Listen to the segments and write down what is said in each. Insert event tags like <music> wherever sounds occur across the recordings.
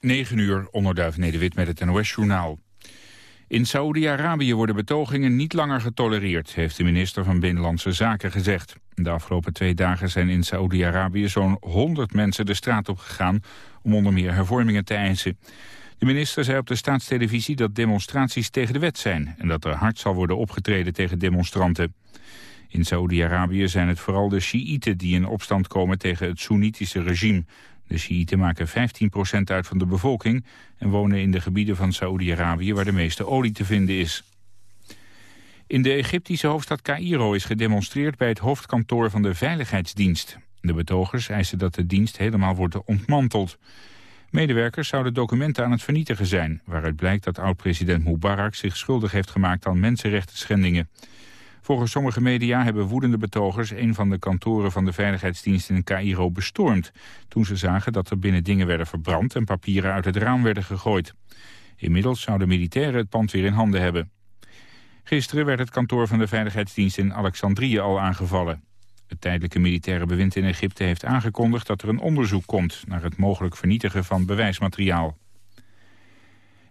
9 uur, onderduif Nederwit met het NOS-journaal. In Saoedi-Arabië worden betogingen niet langer getolereerd, heeft de minister van Binnenlandse Zaken gezegd. De afgelopen twee dagen zijn in Saoedi-Arabië zo'n 100 mensen de straat op gegaan om onder meer hervormingen te eisen. De minister zei op de staatstelevisie dat demonstraties tegen de wet zijn en dat er hard zal worden opgetreden tegen demonstranten. In Saoedi-Arabië zijn het vooral de Sjiïten die in opstand komen tegen het Soenitische regime. De Sjiïten maken 15% uit van de bevolking en wonen in de gebieden van Saoedi-Arabië waar de meeste olie te vinden is. In de Egyptische hoofdstad Cairo is gedemonstreerd bij het hoofdkantoor van de Veiligheidsdienst. De betogers eisen dat de dienst helemaal wordt ontmanteld. Medewerkers zouden documenten aan het vernietigen zijn... waaruit blijkt dat oud-president Mubarak zich schuldig heeft gemaakt aan mensenrechten schendingen. Volgens sommige media hebben woedende betogers een van de kantoren van de veiligheidsdienst in Cairo bestormd, toen ze zagen dat er binnen dingen werden verbrand en papieren uit het raam werden gegooid. Inmiddels zouden militairen het pand weer in handen hebben. Gisteren werd het kantoor van de veiligheidsdienst in Alexandrië al aangevallen. Het tijdelijke militaire bewind in Egypte heeft aangekondigd dat er een onderzoek komt naar het mogelijk vernietigen van bewijsmateriaal.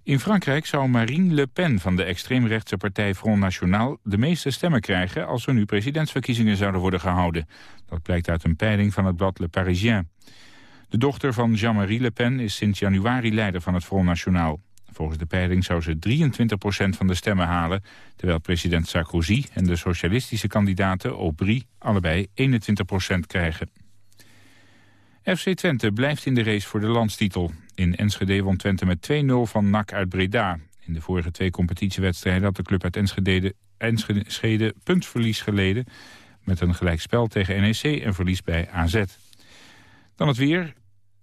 In Frankrijk zou Marine Le Pen van de extreemrechtse partij Front National de meeste stemmen krijgen als er nu presidentsverkiezingen zouden worden gehouden. Dat blijkt uit een peiling van het blad Le Parisien. De dochter van Jean-Marie Le Pen is sinds januari leider van het Front National. Volgens de peiling zou ze 23% van de stemmen halen... terwijl president Sarkozy en de socialistische kandidaten Aubry allebei 21% krijgen. FC Twente blijft in de race voor de landstitel. In Enschede won Twente met 2-0 van NAC uit Breda. In de vorige twee competitiewedstrijden had de club uit Enschede, Enschede puntverlies geleden... met een gelijkspel tegen NEC en verlies bij AZ. Dan het weer.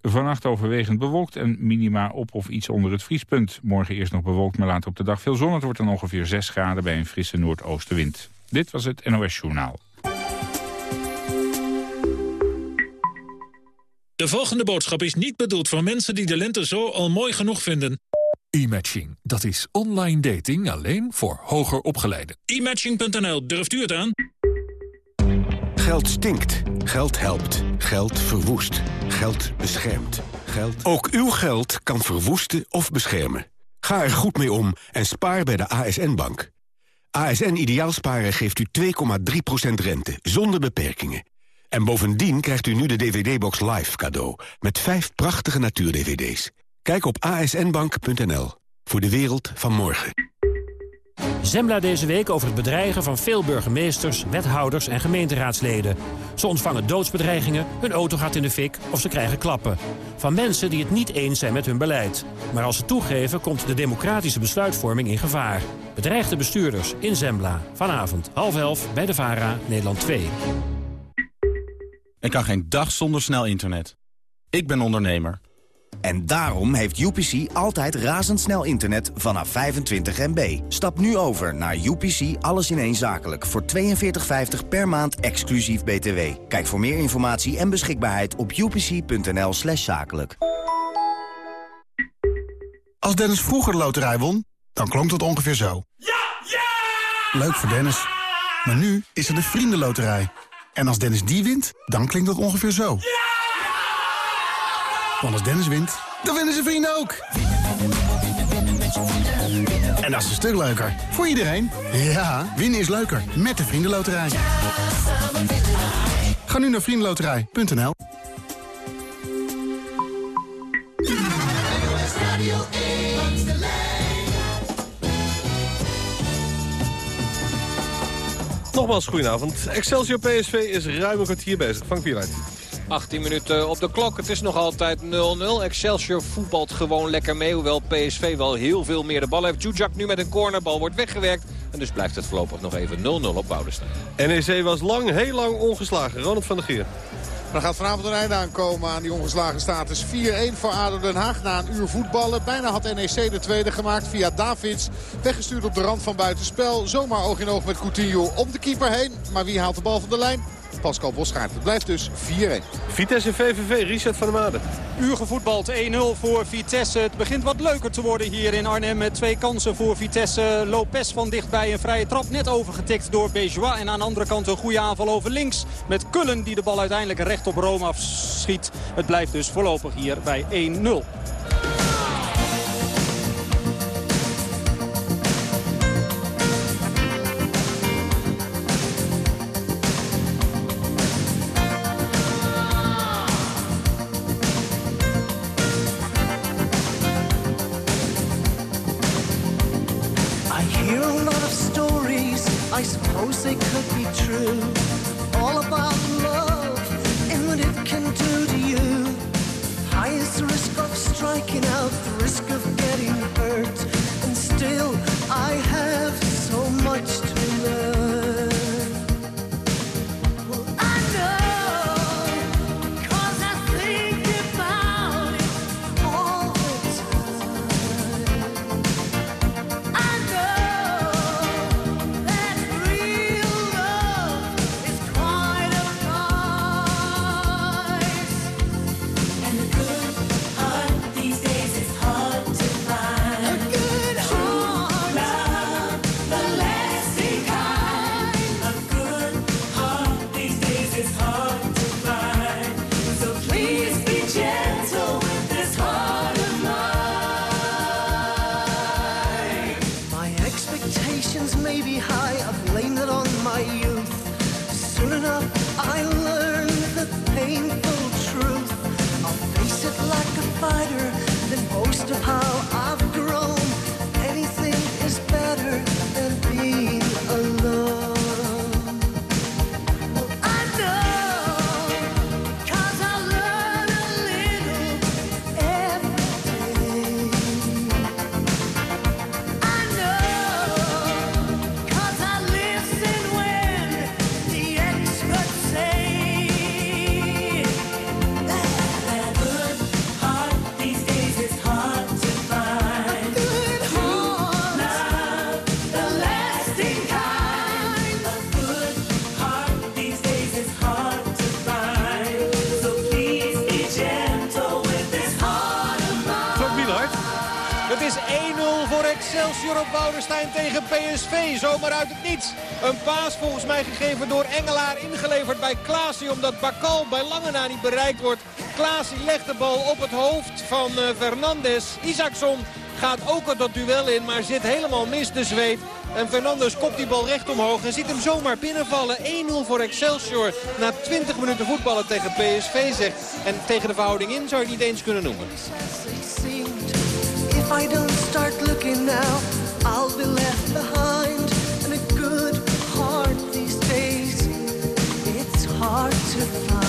Vannacht overwegend bewolkt en minima op of iets onder het vriespunt. Morgen eerst nog bewolkt, maar later op de dag veel zon. Het wordt dan ongeveer 6 graden bij een frisse noordoostenwind. Dit was het NOS Journaal. De volgende boodschap is niet bedoeld voor mensen die de lente zo al mooi genoeg vinden. E-matching, dat is online dating alleen voor hoger opgeleiden. E-matching.nl, durft u het aan? Geld stinkt. Geld helpt. Geld verwoest. Geld beschermt. Geld... Ook uw geld kan verwoesten of beschermen. Ga er goed mee om en spaar bij de ASN-bank. ASN Ideaalsparen geeft u 2,3% rente, zonder beperkingen. En bovendien krijgt u nu de DVD-box Live cadeau... met vijf prachtige natuur-DVD's. Kijk op asnbank.nl voor de wereld van morgen. Zembla deze week over het bedreigen van veel burgemeesters, wethouders en gemeenteraadsleden. Ze ontvangen doodsbedreigingen, hun auto gaat in de fik of ze krijgen klappen. Van mensen die het niet eens zijn met hun beleid. Maar als ze toegeven komt de democratische besluitvorming in gevaar. Bedreigde bestuurders in Zembla. Vanavond half elf bij de VARA, Nederland 2. Ik kan geen dag zonder snel internet. Ik ben ondernemer. En daarom heeft UPC altijd razendsnel internet vanaf 25 MB. Stap nu over naar UPC Alles in één Zakelijk voor 42,50 per maand exclusief BTW. Kijk voor meer informatie en beschikbaarheid op upc.nl slash zakelijk. Als Dennis vroeger de loterij won, dan klonk dat ongeveer zo. Ja! Ja! Leuk voor Dennis. Maar nu is er de Vriendenloterij. En als Dennis die wint, dan klinkt dat ongeveer zo. Ja! Want als Dennis wint, dan winnen zijn vrienden ook. En dat is een stuk leuker. Voor iedereen. Ja, winnen is leuker. Met de Vriendenloterij. Ga nu naar vriendenloterij.nl Nogmaals, goedenavond. Excelsior PSV is ruim een kwartier bezig. Frank Pierluit. 18 minuten op de klok. Het is nog altijd 0-0. Excelsior voetbalt gewoon lekker mee. Hoewel PSV wel heel veel meer de bal heeft. Jujak nu met een cornerbal wordt weggewerkt. En dus blijft het voorlopig nog even 0-0 op Boudestein. NEC was lang, heel lang ongeslagen. Ronald van der Geer. Dan gaat vanavond een einde aankomen aan die ongeslagen status. 4-1 voor ADO Den Haag na een uur voetballen. Bijna had NEC de tweede gemaakt via Davids. Weggestuurd op de rand van buitenspel. Zomaar oog in oog met Coutinho om de keeper heen. Maar wie haalt de bal van de lijn? Pascal Bosgaard. Het blijft dus 4-1. Vitesse VVV, Richard van der Maden. Uur gevoetbald, 1-0 voor Vitesse. Het begint wat leuker te worden hier in Arnhem met twee kansen voor Vitesse. Lopez van dichtbij een vrije trap net overgetikt door Bejois. En aan de andere kant een goede aanval over links met Kullen die de bal uiteindelijk recht op Rome afschiet. Het blijft dus voorlopig hier bij 1-0. Tegen PSV. Zomaar uit het niets. Een paas volgens mij gegeven door Engelaar. Ingeleverd bij Klaasie omdat Bakal bij lange na niet bereikt wordt. Klaasie legt de bal op het hoofd van eh, Fernandes. Isaacson gaat ook dat duel in, maar zit helemaal mis de zweet. En Fernandes kopt die bal recht omhoog en ziet hem zomaar binnenvallen. 1-0 voor Excelsior na 20 minuten voetballen tegen PSV zegt. En tegen de verhouding in zou je het niet eens kunnen noemen. I'll be left behind. And a good heart these days, it's hard to find.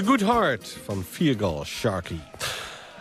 A Good Heart van Viergal Sharky.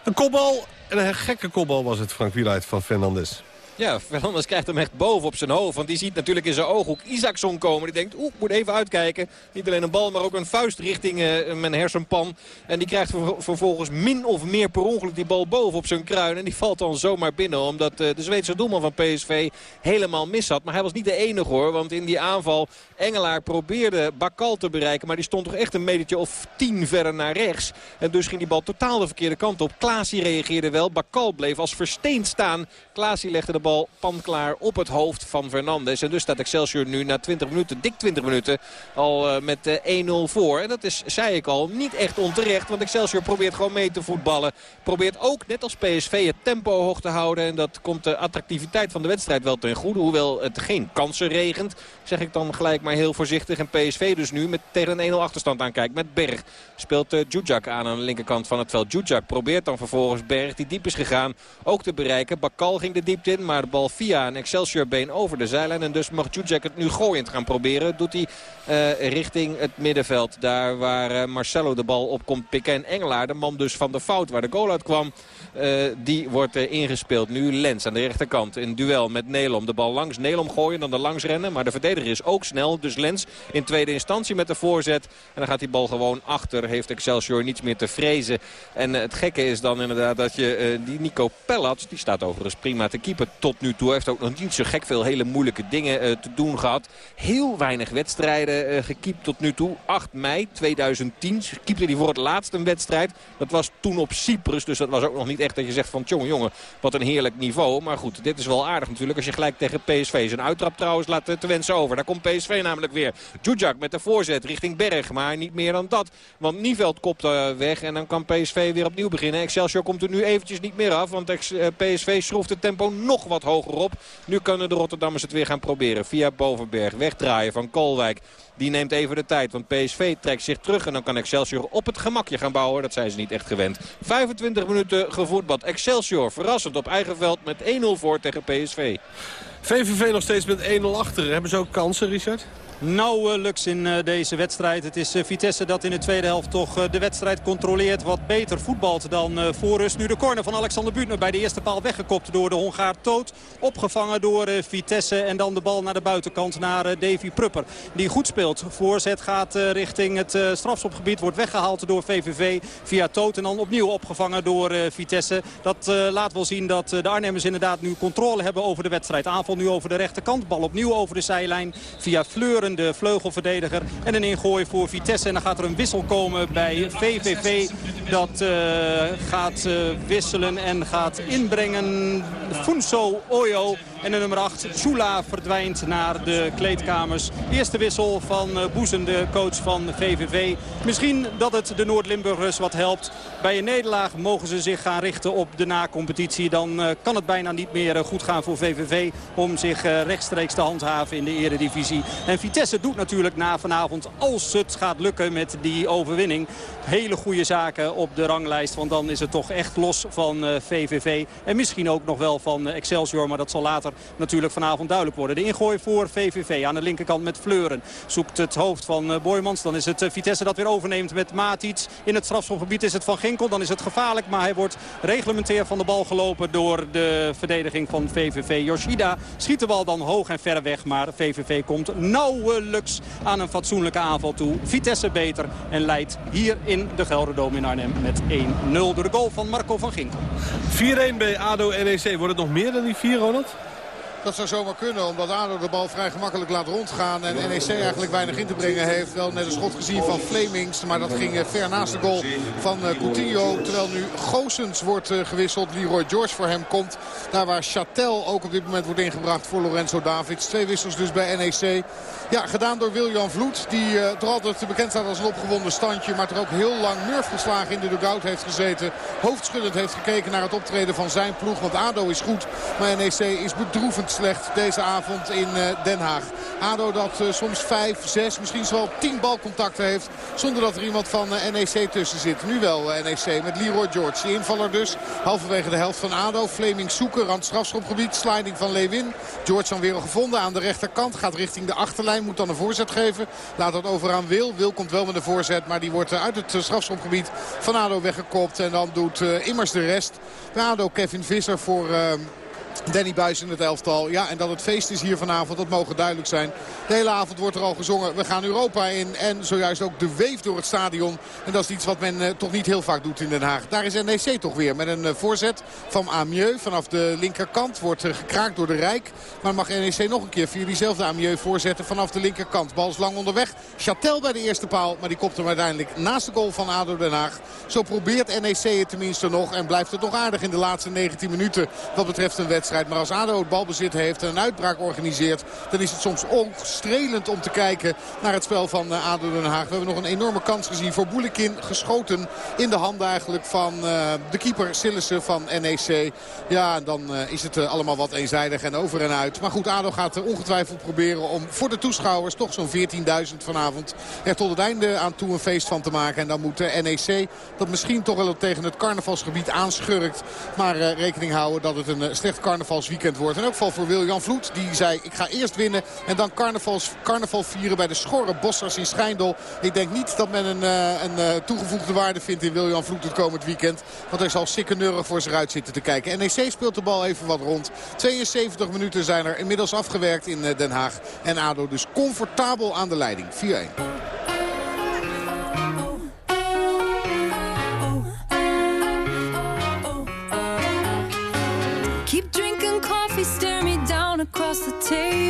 Een kopbal en een gekke kopbal was het Frank Wieluid van Fernandes. Ja, Fernandes krijgt hem echt boven op zijn hoofd. Want die ziet natuurlijk in zijn ooghoek Isaacson komen. Die denkt, oeh, moet even uitkijken. Niet alleen een bal, maar ook een vuist richting eh, mijn hersenpan. En die krijgt ver- vervolgens min of meer per ongeluk die bal boven op zijn kruin. En die valt dan zomaar binnen. Omdat eh, de Zweedse doelman van PSV helemaal mis had. Maar hij was niet de enige hoor. Want in die aanval, Engelaar probeerde Bakal te bereiken. Maar die stond toch echt een metertje of tien verder naar rechts. En dus ging die bal totaal de verkeerde kant op. Klaasie reageerde wel. Bakal bleef als versteend staan. Klaasie legde de bal panklaar op het hoofd van Fernandes. En dus staat Excelsior nu na 20 minuten, dik 20 minuten, al met 1-0 voor. En dat is, zei ik al, niet echt onterecht. Want Excelsior probeert gewoon mee te voetballen. Probeert ook, net als PSV, het tempo hoog te houden. En dat komt de attractiviteit van de wedstrijd wel ten goede. Hoewel het geen kansen regent, zeg ik dan gelijk maar heel voorzichtig. En PSV dus nu met tegen een 1-0 achterstand aankijkt. Met Berg speelt uh, Djudjak aan aan de linkerkant van het veld. Djudjak probeert dan vervolgens Berg, die diep is gegaan, ook te bereiken. Bakal ging de diepte in, maar de bal via een Excelsior been over de zijlijn. En dus mag Djudjak het nu gooiend gaan proberen. Doet hij uh, richting het middenveld. Daar waar uh, Marcelo de bal opkomt. Pikken en Engelaar, de man dus van de fout waar de goal uit kwam. Uh, die wordt ingespeeld. Nu Lens aan de rechterkant. In duel met Nelom. De bal langs Nelom gooien, dan de langs rennen. Maar de verdediger is ook snel. Dus Lens in tweede instantie met de voorzet. En dan gaat die bal gewoon achter. Heeft Excelsior niets meer te vrezen. En het gekke is dan inderdaad dat je die Nico Pellats... die staat overigens prima te keeper tot nu toe. Heeft ook nog niet zo gek veel hele moeilijke dingen te doen gehad. Heel weinig wedstrijden gekiept tot nu toe. 8 mei 2010 keepte hij voor het laatst een wedstrijd. Dat was toen op Cyprus. Dus dat was ook nog niet echt dat je zegt van jongen jongen wat een heerlijk niveau. Maar goed dit is wel aardig natuurlijk als je gelijk tegen PSV zijn uittrap trouwens laat te wensen over. Daar komt PSV namelijk weer. Djudjak met de voorzet richting Berg. Maar niet meer dan dat. Want Nieveld kopt uh, weg en dan kan PSV weer opnieuw beginnen. Excelsior komt er nu eventjes niet meer af. Want PSV schroeft het tempo nog wat hoger op. Nu kunnen de Rotterdammers het weer gaan proberen. Via Bovenberg wegdraaien van Kolwijk. Die neemt even de tijd. Want PSV trekt zich terug. En dan kan Excelsior op het gemakje gaan bouwen. Dat zijn ze niet echt gewend. 25 minuten gevoetbald. Excelsior verrassend op eigen veld met 1-0 voor tegen PSV. VVV nog steeds met 1-0 achter. Hebben ze ook kansen, Richard? Nauwelijks in uh, deze wedstrijd. Het is uh, Vitesse dat in de tweede helft toch uh, de wedstrijd controleert. Wat beter voetbalt dan voor rust. Nu de corner van Alexander Buutner bij de eerste paal weggekopt door de Hongaar Toot. Opgevangen door Vitesse en dan de bal naar de buitenkant naar Davy Prupper. Die goed speelt. Voorzet gaat richting het strafschopgebied. Wordt weggehaald door VVV via Toot. En dan opnieuw opgevangen door Vitesse. Dat laat wel zien dat de Arnhemmers inderdaad nu controle hebben over de wedstrijd. Aanval nu over de rechterkant. Bal opnieuw over de zijlijn via Fleuren de vleugelverdediger. En een ingooi voor Vitesse. En dan gaat er een wissel komen bij VVV. Dat uh, gaat uh, wisselen en gaat inbrengen Funso Oyo. En de nummer 8, Chula, verdwijnt naar de kleedkamers. Eerste wissel van uh, Boezen, de coach van VVV. Misschien dat het de Noord-Limburgers wat helpt. Bij een nederlaag mogen ze zich gaan richten op de na-competitie. Dan kan het bijna niet meer goed gaan voor VVV om zich rechtstreeks te handhaven in de eredivisie. En Vitesse doet natuurlijk na vanavond, als het gaat lukken met die overwinning... hele goede zaken op de ranglijst. Want dan is het toch echt los van VVV. En misschien ook nog wel van Excelsior, maar dat zal later natuurlijk vanavond duidelijk worden. De ingooi voor VVV aan de linkerkant met Fleuren. Zoekt het hoofd van uh, Boymans. Dan is het Vitesse dat weer overneemt met Matic. In het strafschopgebied is het van Ginkel. Dan is het gevaarlijk. Maar hij wordt reglementair van de bal gelopen door de verdediging van VVV. Yoshida schiet de bal dan hoog en ver weg. Maar VVV komt nauwelijks aan een fatsoenlijke aanval toe. Vitesse beter en leidt hier in de Gelderdoom in Arnhem met 1-0 door de goal van Marco van Ginkel. 4-1 bij ADO-NEC. Wordt het nog meer dan die 4, Ronald? Dat zou zomaar kunnen, omdat ADO de bal vrij gemakkelijk laat rondgaan. En NEC eigenlijk weinig in te brengen heeft. Wel net een schot gezien van Flemings, maar dat ging eh, ver naast de goal van eh, Coutinho. Terwijl nu Goosens wordt eh, gewisseld. Leroy George voor hem komt. Daar waar Chatel ook op dit moment wordt ingebracht voor Lorenzo Davids. Twee wissels dus bij NEC. Ja, gedaan door Wiljan Vloed. Die uh, er altijd bekend staat als een opgewonden standje. Maar er ook heel lang murf geslagen in de dugout heeft gezeten. Hoofdschuddend heeft gekeken naar het optreden van zijn ploeg. Want ADO is goed. Maar NEC is bedroevend slecht deze avond in uh, Den Haag. ADO dat uh, soms 5, 6, misschien wel 10 balcontacten heeft. Zonder dat er iemand van NEC tussen zit. Nu wel NEC met Leroy George. De invaller dus. Halverwege de helft van ADO. Fleming zoeken. Rand strafschopgebied. Sliding van Lewin. George dan weer gevonden aan de rechterkant. Gaat richting de achterlijn. Moet dan een voorzet geven. Laat dat over aan Wil. Wil komt wel met een voorzet. Maar die wordt uit het strafschopgebied van ADO weggekopt. En dan doet immers de rest. ADO Kevin Visser voor... Danny Buis in het elftal. Ja, en dat het feest is hier vanavond, dat mogen duidelijk zijn. De hele avond wordt er al gezongen. We gaan Europa in. En zojuist ook de weef door het stadion. En dat is iets wat men uh, toch niet heel vaak doet in Den Haag. Daar is NEC toch weer met een uh, voorzet van Amieux. Vanaf de linkerkant wordt uh, gekraakt door de Rijk. Maar mag NEC nog een keer via diezelfde Amieux voorzetten vanaf de linkerkant. Bal is lang onderweg. Chatel bij de eerste paal. Maar die kopt hem uiteindelijk naast de goal van ADO Den Haag. Zo probeert NEC het tenminste nog. En blijft het nog aardig in de laatste 19 minuten wat betreft een wedstrijd Maar als ADO het balbezit heeft en een uitbraak organiseert... dan is het soms oogstrelend om te kijken naar het spel van uh, ADO Den Haag. We hebben nog een enorme kans gezien voor Boelekin. Geschoten in de hand eigenlijk van uh, de keeper Sillissen van NEC. Ja, dan uh, is het allemaal wat eenzijdig en over en uit. Maar goed, ADO gaat ongetwijfeld proberen om voor de toeschouwers... toch zo'n 14.000 vanavond er tot het einde aan toe een feest van te maken. En dan moet de NEC dat misschien toch wel tegen het carnavalsgebied aanschurkt. Maar rekening houden dat het een slecht carnavalsweekend wordt. In elk geval voor Wiljan Vloed. Die zei ik ga eerst winnen en dan carnavals, carnaval vieren bij de Schorre Bossers in Schijndel. Ik denk niet dat men een, uh, een toegevoegde waarde vindt in Wiljan Vloed het komend weekend. Want hij zal sikkeneurig voor zich uit zitten te kijken. NEC speelt de bal even wat rond. 72 minuten zijn er inmiddels afgewerkt in Den Haag. En ADO dus comfortabel aan de leiding. 4-1. take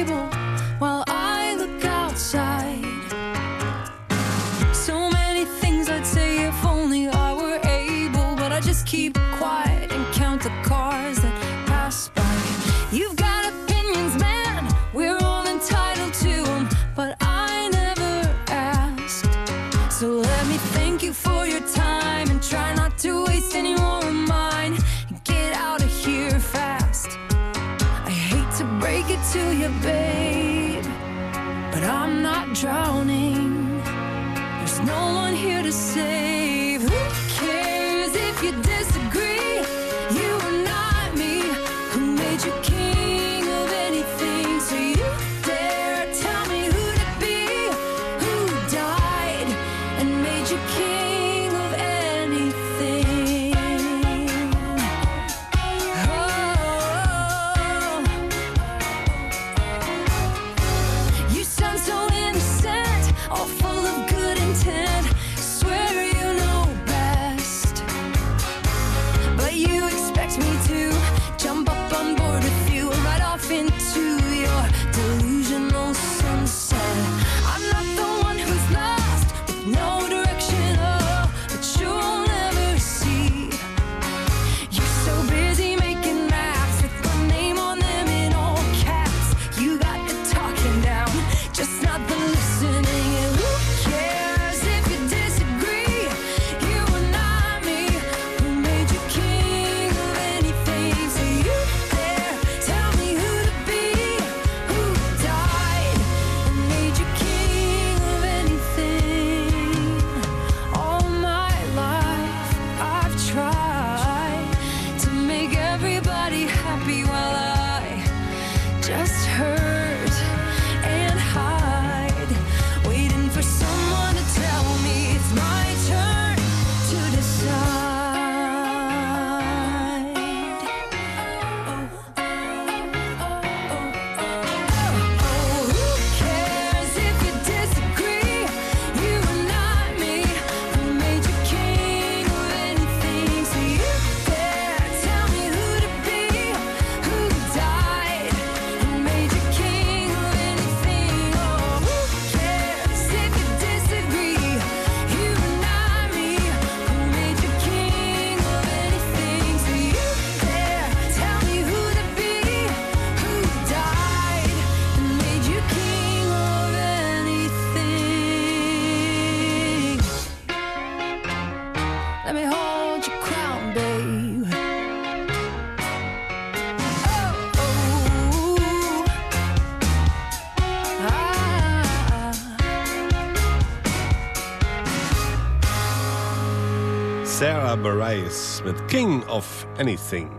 Bareilles met King of Anything.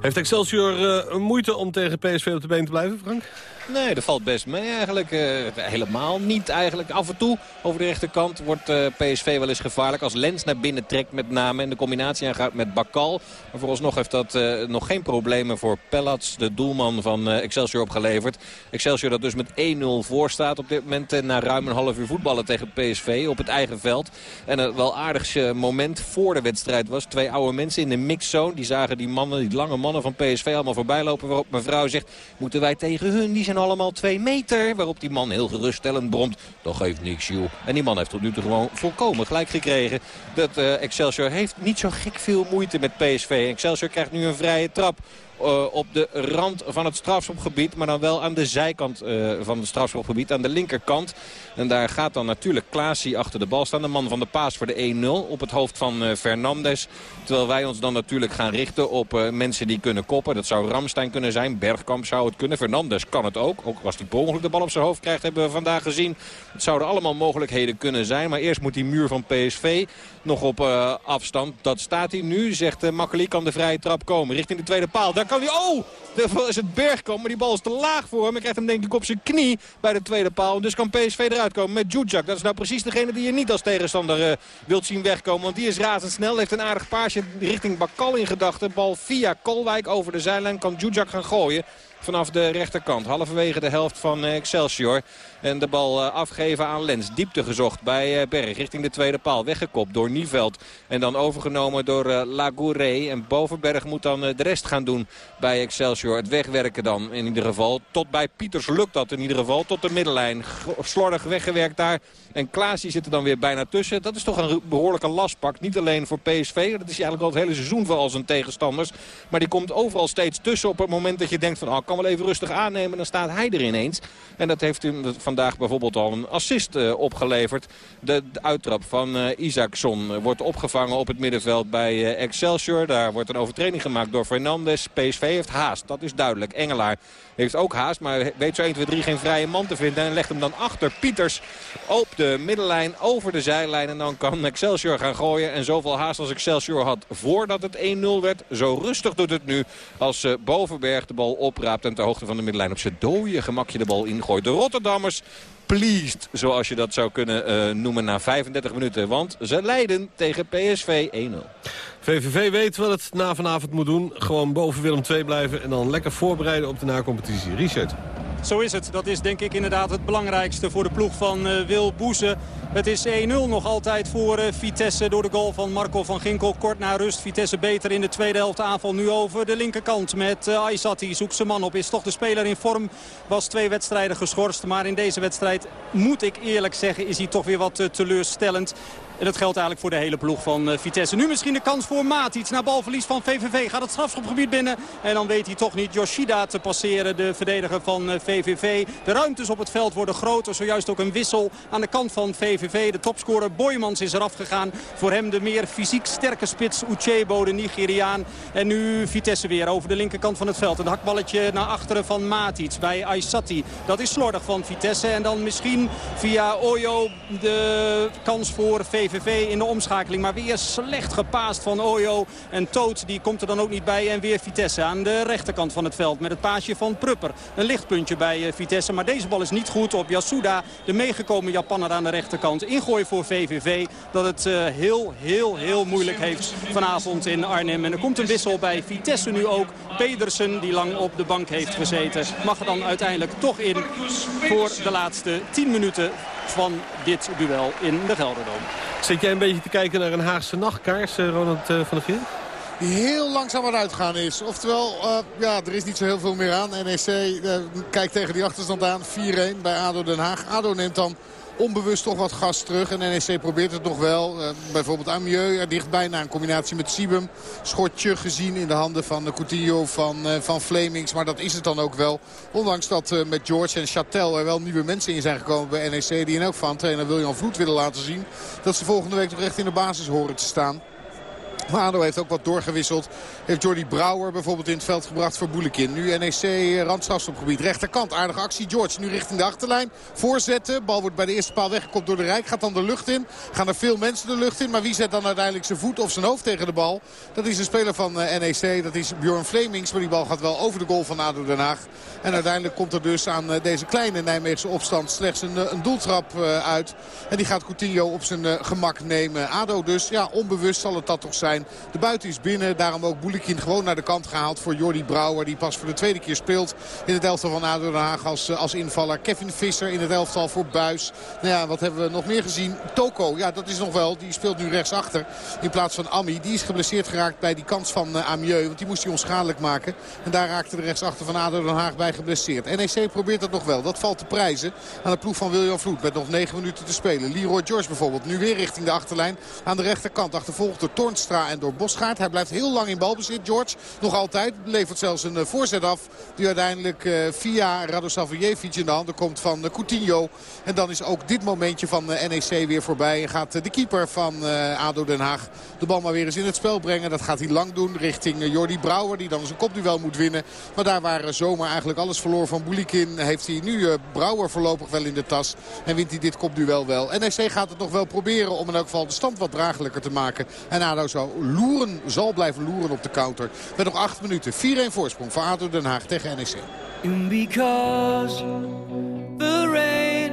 Heeft Excelsior eh, moeite om tegen PSV op de been te blijven, Frank? Nee, dat valt best mee eigenlijk. Eh, helemaal niet eigenlijk. Af en toe over de rechterkant wordt eh, PSV wel eens gevaarlijk. Als Lens naar binnen trekt met name. En de combinatie aangaat met Bakal. Maar vooralsnog heeft dat eh, nog geen problemen voor Pellats. De doelman van Excelsior opgeleverd. Excelsior dat dus met 1-0 voor staat op dit moment. na ruim een half uur voetballen tegen PSV op het eigen veld. En een wel aardig eh, moment voor de wedstrijd was. Twee oude mensen in de mixzone. Die zagen die mannen, die lange mannen van PSV allemaal voorbij lopen. Waarop mevrouw zegt, moeten wij tegen hun? Die zijn allemaal twee meter. Waarop die man heel geruststellend bromt. Dat geeft niks, joh. En die man heeft tot nu toe gewoon volkomen gelijk gekregen. Dat eh, Excelsior heeft niet zo gek veel moeite met PSV. Excelsior krijgt nu een vrije trap eh, op de rand van het strafschopgebied. Maar dan wel aan de zijkant eh, van het strafschopgebied, aan de linkerkant. En daar gaat dan natuurlijk Klaasie achter de bal staan. De man van de paas voor de 1-0 op het hoofd van uh, Fernandes. Terwijl wij ons dan natuurlijk gaan richten op mensen die kunnen koppen. Dat zou Ramstein kunnen zijn, Bergkamp zou het kunnen. Fernandes kan het ook. Ook als hij per ongeluk de bal op zijn hoofd krijgt, hebben we vandaag gezien. Het zouden allemaal mogelijkheden kunnen zijn. Maar eerst moet die muur van PSV nog op afstand. Dat staat hij nu, zegt uh, Makkeli, kan de vrije trap komen richting de tweede paal. Kan hij, oh, daar is het Bergkamp, maar die bal is te laag voor hem. Hij krijgt hem denk ik op zijn knie bij de tweede paal. Dus kan PSV eruit komen met Djudjak. Dat is nou precies degene die je niet als tegenstander uh, wilt zien wegkomen. Want die is razendsnel, heeft een aardig paasje richting Bakal in gedachten. Bal via Kolwijk over de zijlijn kan Djudjak gaan gooien vanaf de rechterkant. Halverwege de helft van eh, Excelsior. En de bal eh, afgeven aan Lens. Diepte gezocht bij eh, Berg richting de tweede paal. Weggekopt door Nieveld. En dan overgenomen door Lagouré. En Bovenberg moet dan de rest gaan doen bij Excelsior. Het wegwerken dan in ieder geval. Tot bij Pieters lukt dat in ieder geval. Tot de middenlijn. Slordig weggewerkt daar. En Klaasje zit er dan weer bijna tussen. Dat is toch een behoorlijke lastpak. Niet alleen voor PSV. Dat is eigenlijk al het hele seizoen voor al zijn tegenstanders. Maar die komt overal steeds tussen op het moment dat je denkt van... Kan wel even rustig aannemen. Dan staat hij er ineens. En dat heeft hem vandaag bijvoorbeeld al een assist uh, opgeleverd. De, uittrap van uh, Isaacson wordt opgevangen op het middenveld bij Excelsior. Daar wordt een overtreding gemaakt door Fernandes. PSV heeft haast, dat is duidelijk. Engelaar heeft ook haast, maar weet zo 1, 2, 3 geen vrije man te vinden. En legt hem dan achter Pieters op de middenlijn over de zijlijn. En dan kan Excelsior gaan gooien. En zoveel haast als Excelsior had voordat het 1-0 werd. Zo rustig doet het nu als Bovenberg de bal opraapt. En ter hoogte van de middenlijn op zijn dode gemakje de bal ingooit. De Rotterdammers pleased, zoals je dat zou kunnen uh, noemen na 35 minuten. Want ze leiden tegen PSV 1-0. VVV weet wat het na vanavond moet doen. Gewoon boven Willem 2 blijven en dan lekker voorbereiden op de na-competitie. Richard. Zo is het. Dat is denk ik inderdaad het belangrijkste voor de ploeg van uh, Wil Boeze. Het is 1-0 nog altijd voor uh, Vitesse door de goal van Marco van Ginkel. Kort na rust. Vitesse beter in de tweede helft aanval. Nu over de linkerkant met uh, Aysati. Zoekt zijn man op. Is toch de speler in vorm. Was twee wedstrijden geschorst. Maar in deze wedstrijd moet ik eerlijk zeggen is hij toch weer wat teleurstellend. En dat geldt eigenlijk voor de hele ploeg van Vitesse. Nu misschien de kans voor Matic. Na balverlies van VVV gaat het strafschopgebied binnen. En dan weet hij toch niet Yoshida te passeren. De verdediger van uh, VVV. De ruimtes op het veld worden groter. Zojuist ook een wissel aan de kant van VVV. De topscorer Boymans is eraf gegaan. Voor hem de meer fysiek sterke spits Uchebo, de Nigeriaan. En nu Vitesse weer over de linkerkant van het veld. Een hakballetje naar achteren van Matic bij Aysati. Dat is slordig van Vitesse. En dan misschien via Oyo de kans voor VVV. VVV in de omschakeling. Maar weer slecht gepaast van Oyo. En Toot die komt er dan ook niet bij. En weer Vitesse aan de rechterkant van het veld. Met het paasje van Prupper. Een lichtpuntje bij eh, Vitesse. Maar deze bal is niet goed op Yasuda. De meegekomen Japanner aan de rechterkant. Ingooi voor VVV. Dat het eh, heel, heel, heel moeilijk heeft vanavond in Arnhem. En er komt een wissel bij Vitesse nu ook. Pedersen die lang op de bank heeft gezeten. Mag er dan uiteindelijk toch in voor de laatste 10 minuten van dit duel in de Gelderdoom. Zit jij een beetje te kijken naar een Haagse nachtkaars, eh, Ronald van der Geer? Heel langzaam aan uitgaan is. Oftewel, uh, ja, er is niet zo heel veel meer aan. NEC uh, kijkt tegen die achterstand aan. 4-1 bij ADO Den Haag. ADO neemt dan onbewust toch wat gas terug. En NEC probeert het nog wel. Uh, bijvoorbeeld Amieux er dichtbij na een combinatie met Sibum. Schotje gezien in de handen van Coutinho van, van Flemings. Maar dat is het dan ook wel. Ondanks dat met George en Chatel er wel nieuwe mensen in zijn gekomen bij NEC. Die in elk geval trainer William Vloed willen laten zien. Dat ze volgende week toch echt in de basis horen te staan. Mano heeft ook wat doorgewisseld. Heeft Jordi Brouwer bijvoorbeeld in het veld gebracht voor Boelekin. Nu NEC eh, randstrafstopgebied. Rechterkant, aardige actie. George nu richting de achterlijn. Voorzetten. Bal wordt bij de eerste paal weggekopt door de Rijk. Gaat dan de lucht in. Gaan er veel mensen de lucht in. Maar wie zet dan uiteindelijk zijn voet of zijn hoofd tegen de bal? Dat is een speler van eh, NEC. Dat is Bjorn Flemings. Maar die bal gaat wel over de goal van ADO Den Haag. En uiteindelijk komt er dus aan eh, deze kleine Nijmeegse opstand slechts een, een doeltrap uit. En die gaat Coutinho op zijn gemak nemen. ADO dus, ja, onbewust zal het dat toch zijn. De buiten is binnen. Daarom ook Boulikin gewoon naar de kant gehaald voor Jordi Brouwer. Die pas voor de tweede keer speelt in het elftal van ADO Den Haag als, eh, als invaller. Kevin Visser in het elftal voor Buis. Nou ja, wat hebben we nog meer gezien? Toko, ja dat is nog wel. Die speelt nu rechtsachter in plaats van Ami. Die is geblesseerd geraakt bij die kans van uh, Amieux. Want die moest hij onschadelijk maken. En daar raakte de rechtsachter van ADO Den Haag bij geblesseerd. NEC probeert dat nog wel. Dat valt te prijzen aan de ploeg van William Vloed. Met nog negen minuten te spelen. Leroy George bijvoorbeeld. Nu weer richting de achterlijn. Aan de rechterkant achtervolgd door Tornstra En door Bosgaard. Hij blijft heel lang in balbezit, George. Nog altijd. Levert zelfs een eh, voorzet af. Die uiteindelijk uh, via Radosavljevic in de handen komt van uh, Coutinho. En dan is ook dit momentje van NEC weer voorbij. En gaat de keeper van ADO Den Haag de bal maar weer eens in het spel brengen. Dat gaat hij lang doen richting Jordi Brouwer. Die dan zijn kopduel moet winnen. Maar daar waar zomaar eigenlijk alles verloor van Boulikin. Heeft hij nu Brouwer voorlopig wel in de tas. En wint hij dit kopduel wel. NEC gaat het nog wel proberen om in elk geval de stand wat draaglijker te maken. En ADO zou loeren, zal blijven loeren op de counter. Met nog acht minuten. 4-1 voorsprong voor ADO Den Haag tegen NEC. Because the rain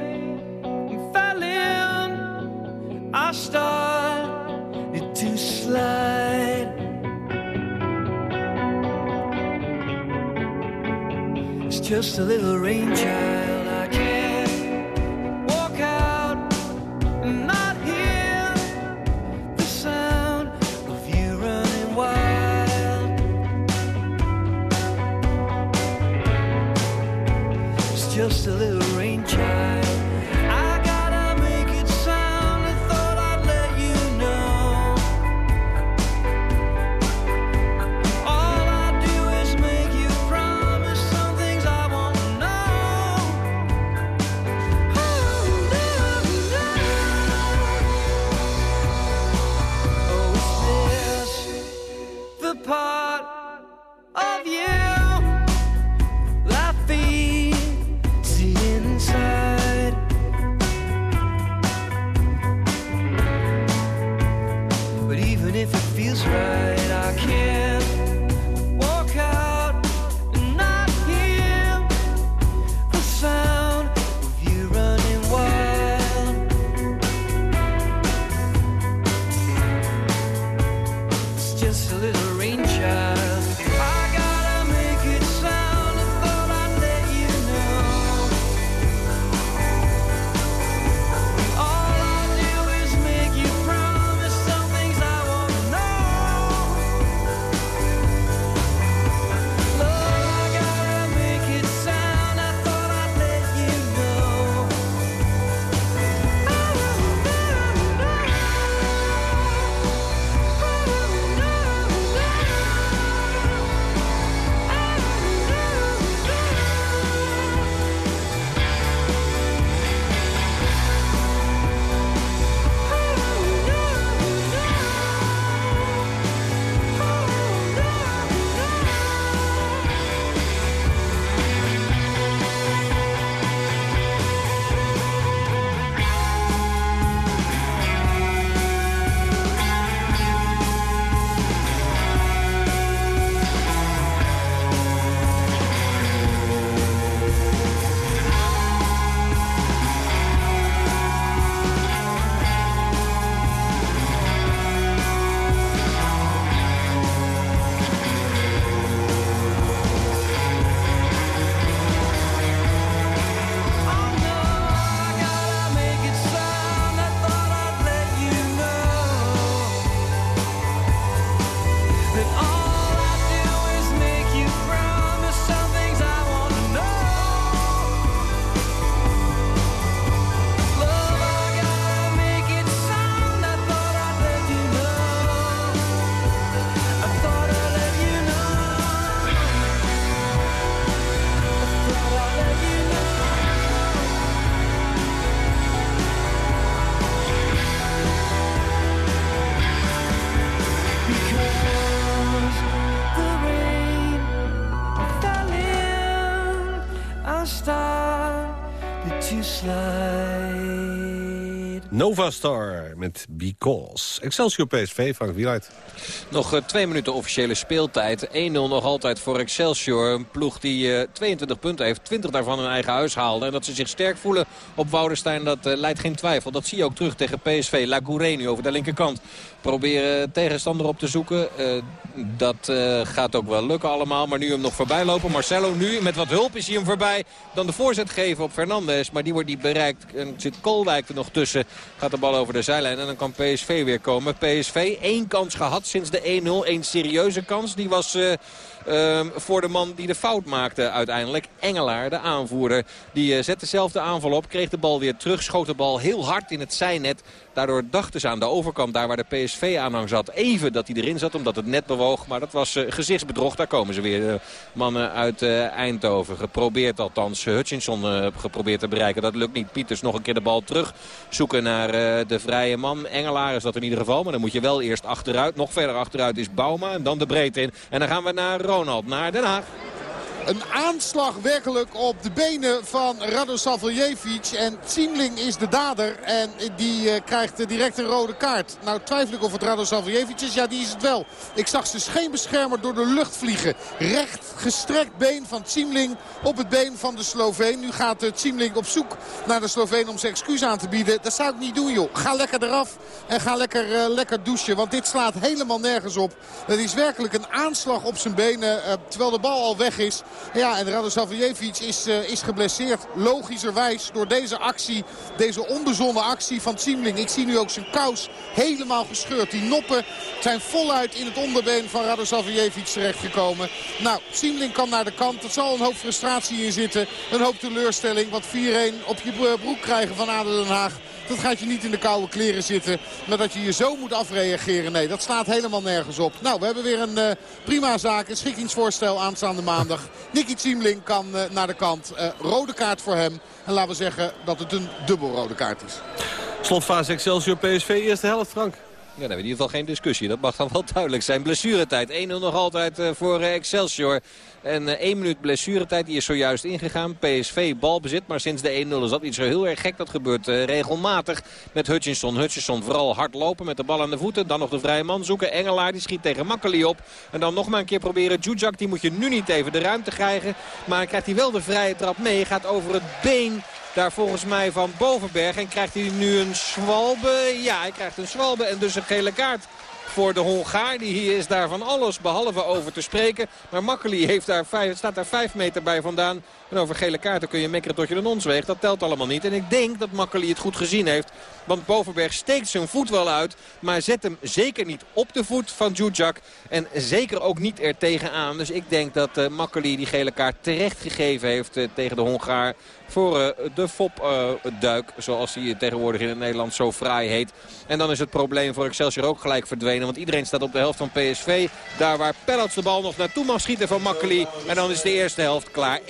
fell in, I started to slide. It's just a little rain, child. Just a little Nova met Because. Excelsior PSV, Frank Wieluid. Nog eh, twee minuten officiële speeltijd. 1-0 nog altijd voor Excelsior. Een ploeg die eh, 22 punten heeft. 20 daarvan in eigen huis haalde. En dat ze zich sterk voelen op Woudenstein, dat eh, leidt geen twijfel. Dat zie je ook terug tegen PSV. Lagoure nu over de linkerkant. Proberen tegenstander op te zoeken. Eh, dat eh, gaat ook wel lukken allemaal. Maar nu hem nog voorbij lopen. Marcelo nu met wat hulp is hij hem voorbij. Dan de voorzet geven op Fernandes. Maar die wordt niet bereikt. En zit Kolwijk er nog tussen. Gaat de bal over de zijlijn en dan kan PSV weer komen. PSV één kans gehad sinds de 1-0. Eén serieuze kans. Die was... Um, voor de man die de fout maakte uiteindelijk. Engelaar, de aanvoerder. Die uh, zette zelf aanval op. Kreeg de bal weer terug. Schoot de bal heel hard in het zijnet. Daardoor dachten ze aan de overkant, daar waar de PSV-aanhang zat, even dat hij erin zat. Omdat het net bewoog. Maar dat was uh, gezichtsbedrog. Daar komen ze weer. De mannen uit Eindhoven. Geprobeerd althans. Hutchinson geprobeerd te bereiken. Dat lukt niet. Pieters nog een keer de bal terug. Zoeken naar de vrije man. Engelaar is dat in ieder geval. Maar dan moet je wel eerst achteruit. Nog verder achteruit is Bauma. En dan de breedte in. En dan gaan we naar Ronald naar Den Haag. Een aanslag werkelijk op de benen van Radosavljevic. En Ziemling is de dader. En die uh, krijgt direct een rode kaart. Nou twijfel ik of het Radosavljevic is. Ja, die is het wel. Ik zag zijn scheenbeschermer door de lucht vliegen. Recht gestrekt been van Ziemling op het been van de Sloveen. Nu gaat uh, Ziemling op zoek naar de Sloveen om zijn excuus aan te bieden. Dat zou ik niet doen, joh. Ga lekker eraf en ga lekker, uh, lekker douchen. Want dit slaat helemaal nergens op. Het is werkelijk een aanslag op zijn benen. terwijl de bal al weg is. Ja, en Radosavljevic is, uh, is geblesseerd. Logischerwijs door deze actie, deze onbezonnen actie van Ziemling. Ik zie nu ook zijn kous helemaal gescheurd. Die noppen zijn voluit in het onderbeen van Radosavljevic terechtgekomen. Nou, Ziemling kan naar de kant. Er zal een hoop frustratie in zitten. Een hoop teleurstelling. Wat 4-1 op je broek krijgen van Aden Den Haag. Dat gaat je niet in de koude kleren zitten. Maar dat je je zo moet afreageren. Nee, dat slaat helemaal nergens op. Nou, we hebben weer een uh, prima zaak. Een schikkingsvoorstel aanstaande maandag. Nicky Ziemling kan uh, naar de kant. Uh, rode kaart voor hem. En laten we zeggen dat het een dubbel rode kaart is. Slotfase Excelsior PSV, eerste helft, Frank. Ja, dan hebben we in ieder geval geen discussie. Dat mag dan wel duidelijk zijn. Blessuretijd 1-0 nog altijd voor Excelsior. En uh, één minuut blessuretijd, die is zojuist ingegaan. PSV balbezit, maar sinds de 1-0 is dat niet zo heel erg gek. Dat gebeurt uh, regelmatig met Hutchinson. Hutchinson vooral hard lopen met de bal aan de voeten. Dan nog de vrije man zoeken. Engelaar die schiet tegen Makkeli op. En dan nog maar een keer proberen. Jujak die moet je nu niet even de ruimte krijgen. Maar krijgt hij wel de vrije trap mee. Gaat over het been daar volgens mij van Bovenberg. En krijgt hij nu een zwalbe? Ja, hij krijgt een zwalbe en dus een gele kaart voor de Hongaar. Die hier is daar van alles behalve over te spreken. Maar Makkeli heeft daar vijf, staat daar vijf meter bij vandaan. En over gele kaarten kun je mekkeren tot je de nons weegt. Dat telt allemaal niet. En ik denk dat Makkeli het goed gezien heeft. Want Bovenberg steekt zijn voet wel uit. Maar zet hem zeker niet op de voet van Djudjak. En zeker ook niet er tegenaan. Dus ik denk dat uh, die gele kaart terecht gegeven heeft uh, tegen de Hongaar. Voor uh, de fopduik, zoals hij tegenwoordig in het Nederlands zo fraai heet. En dan is het probleem voor Excelsior ook gelijk verdwenen. Want iedereen staat op de helft van PSV. Daar waar Pellets de bal nog naartoe mag schieten van Makkeli. En dan is de eerste helft klaar. 1-0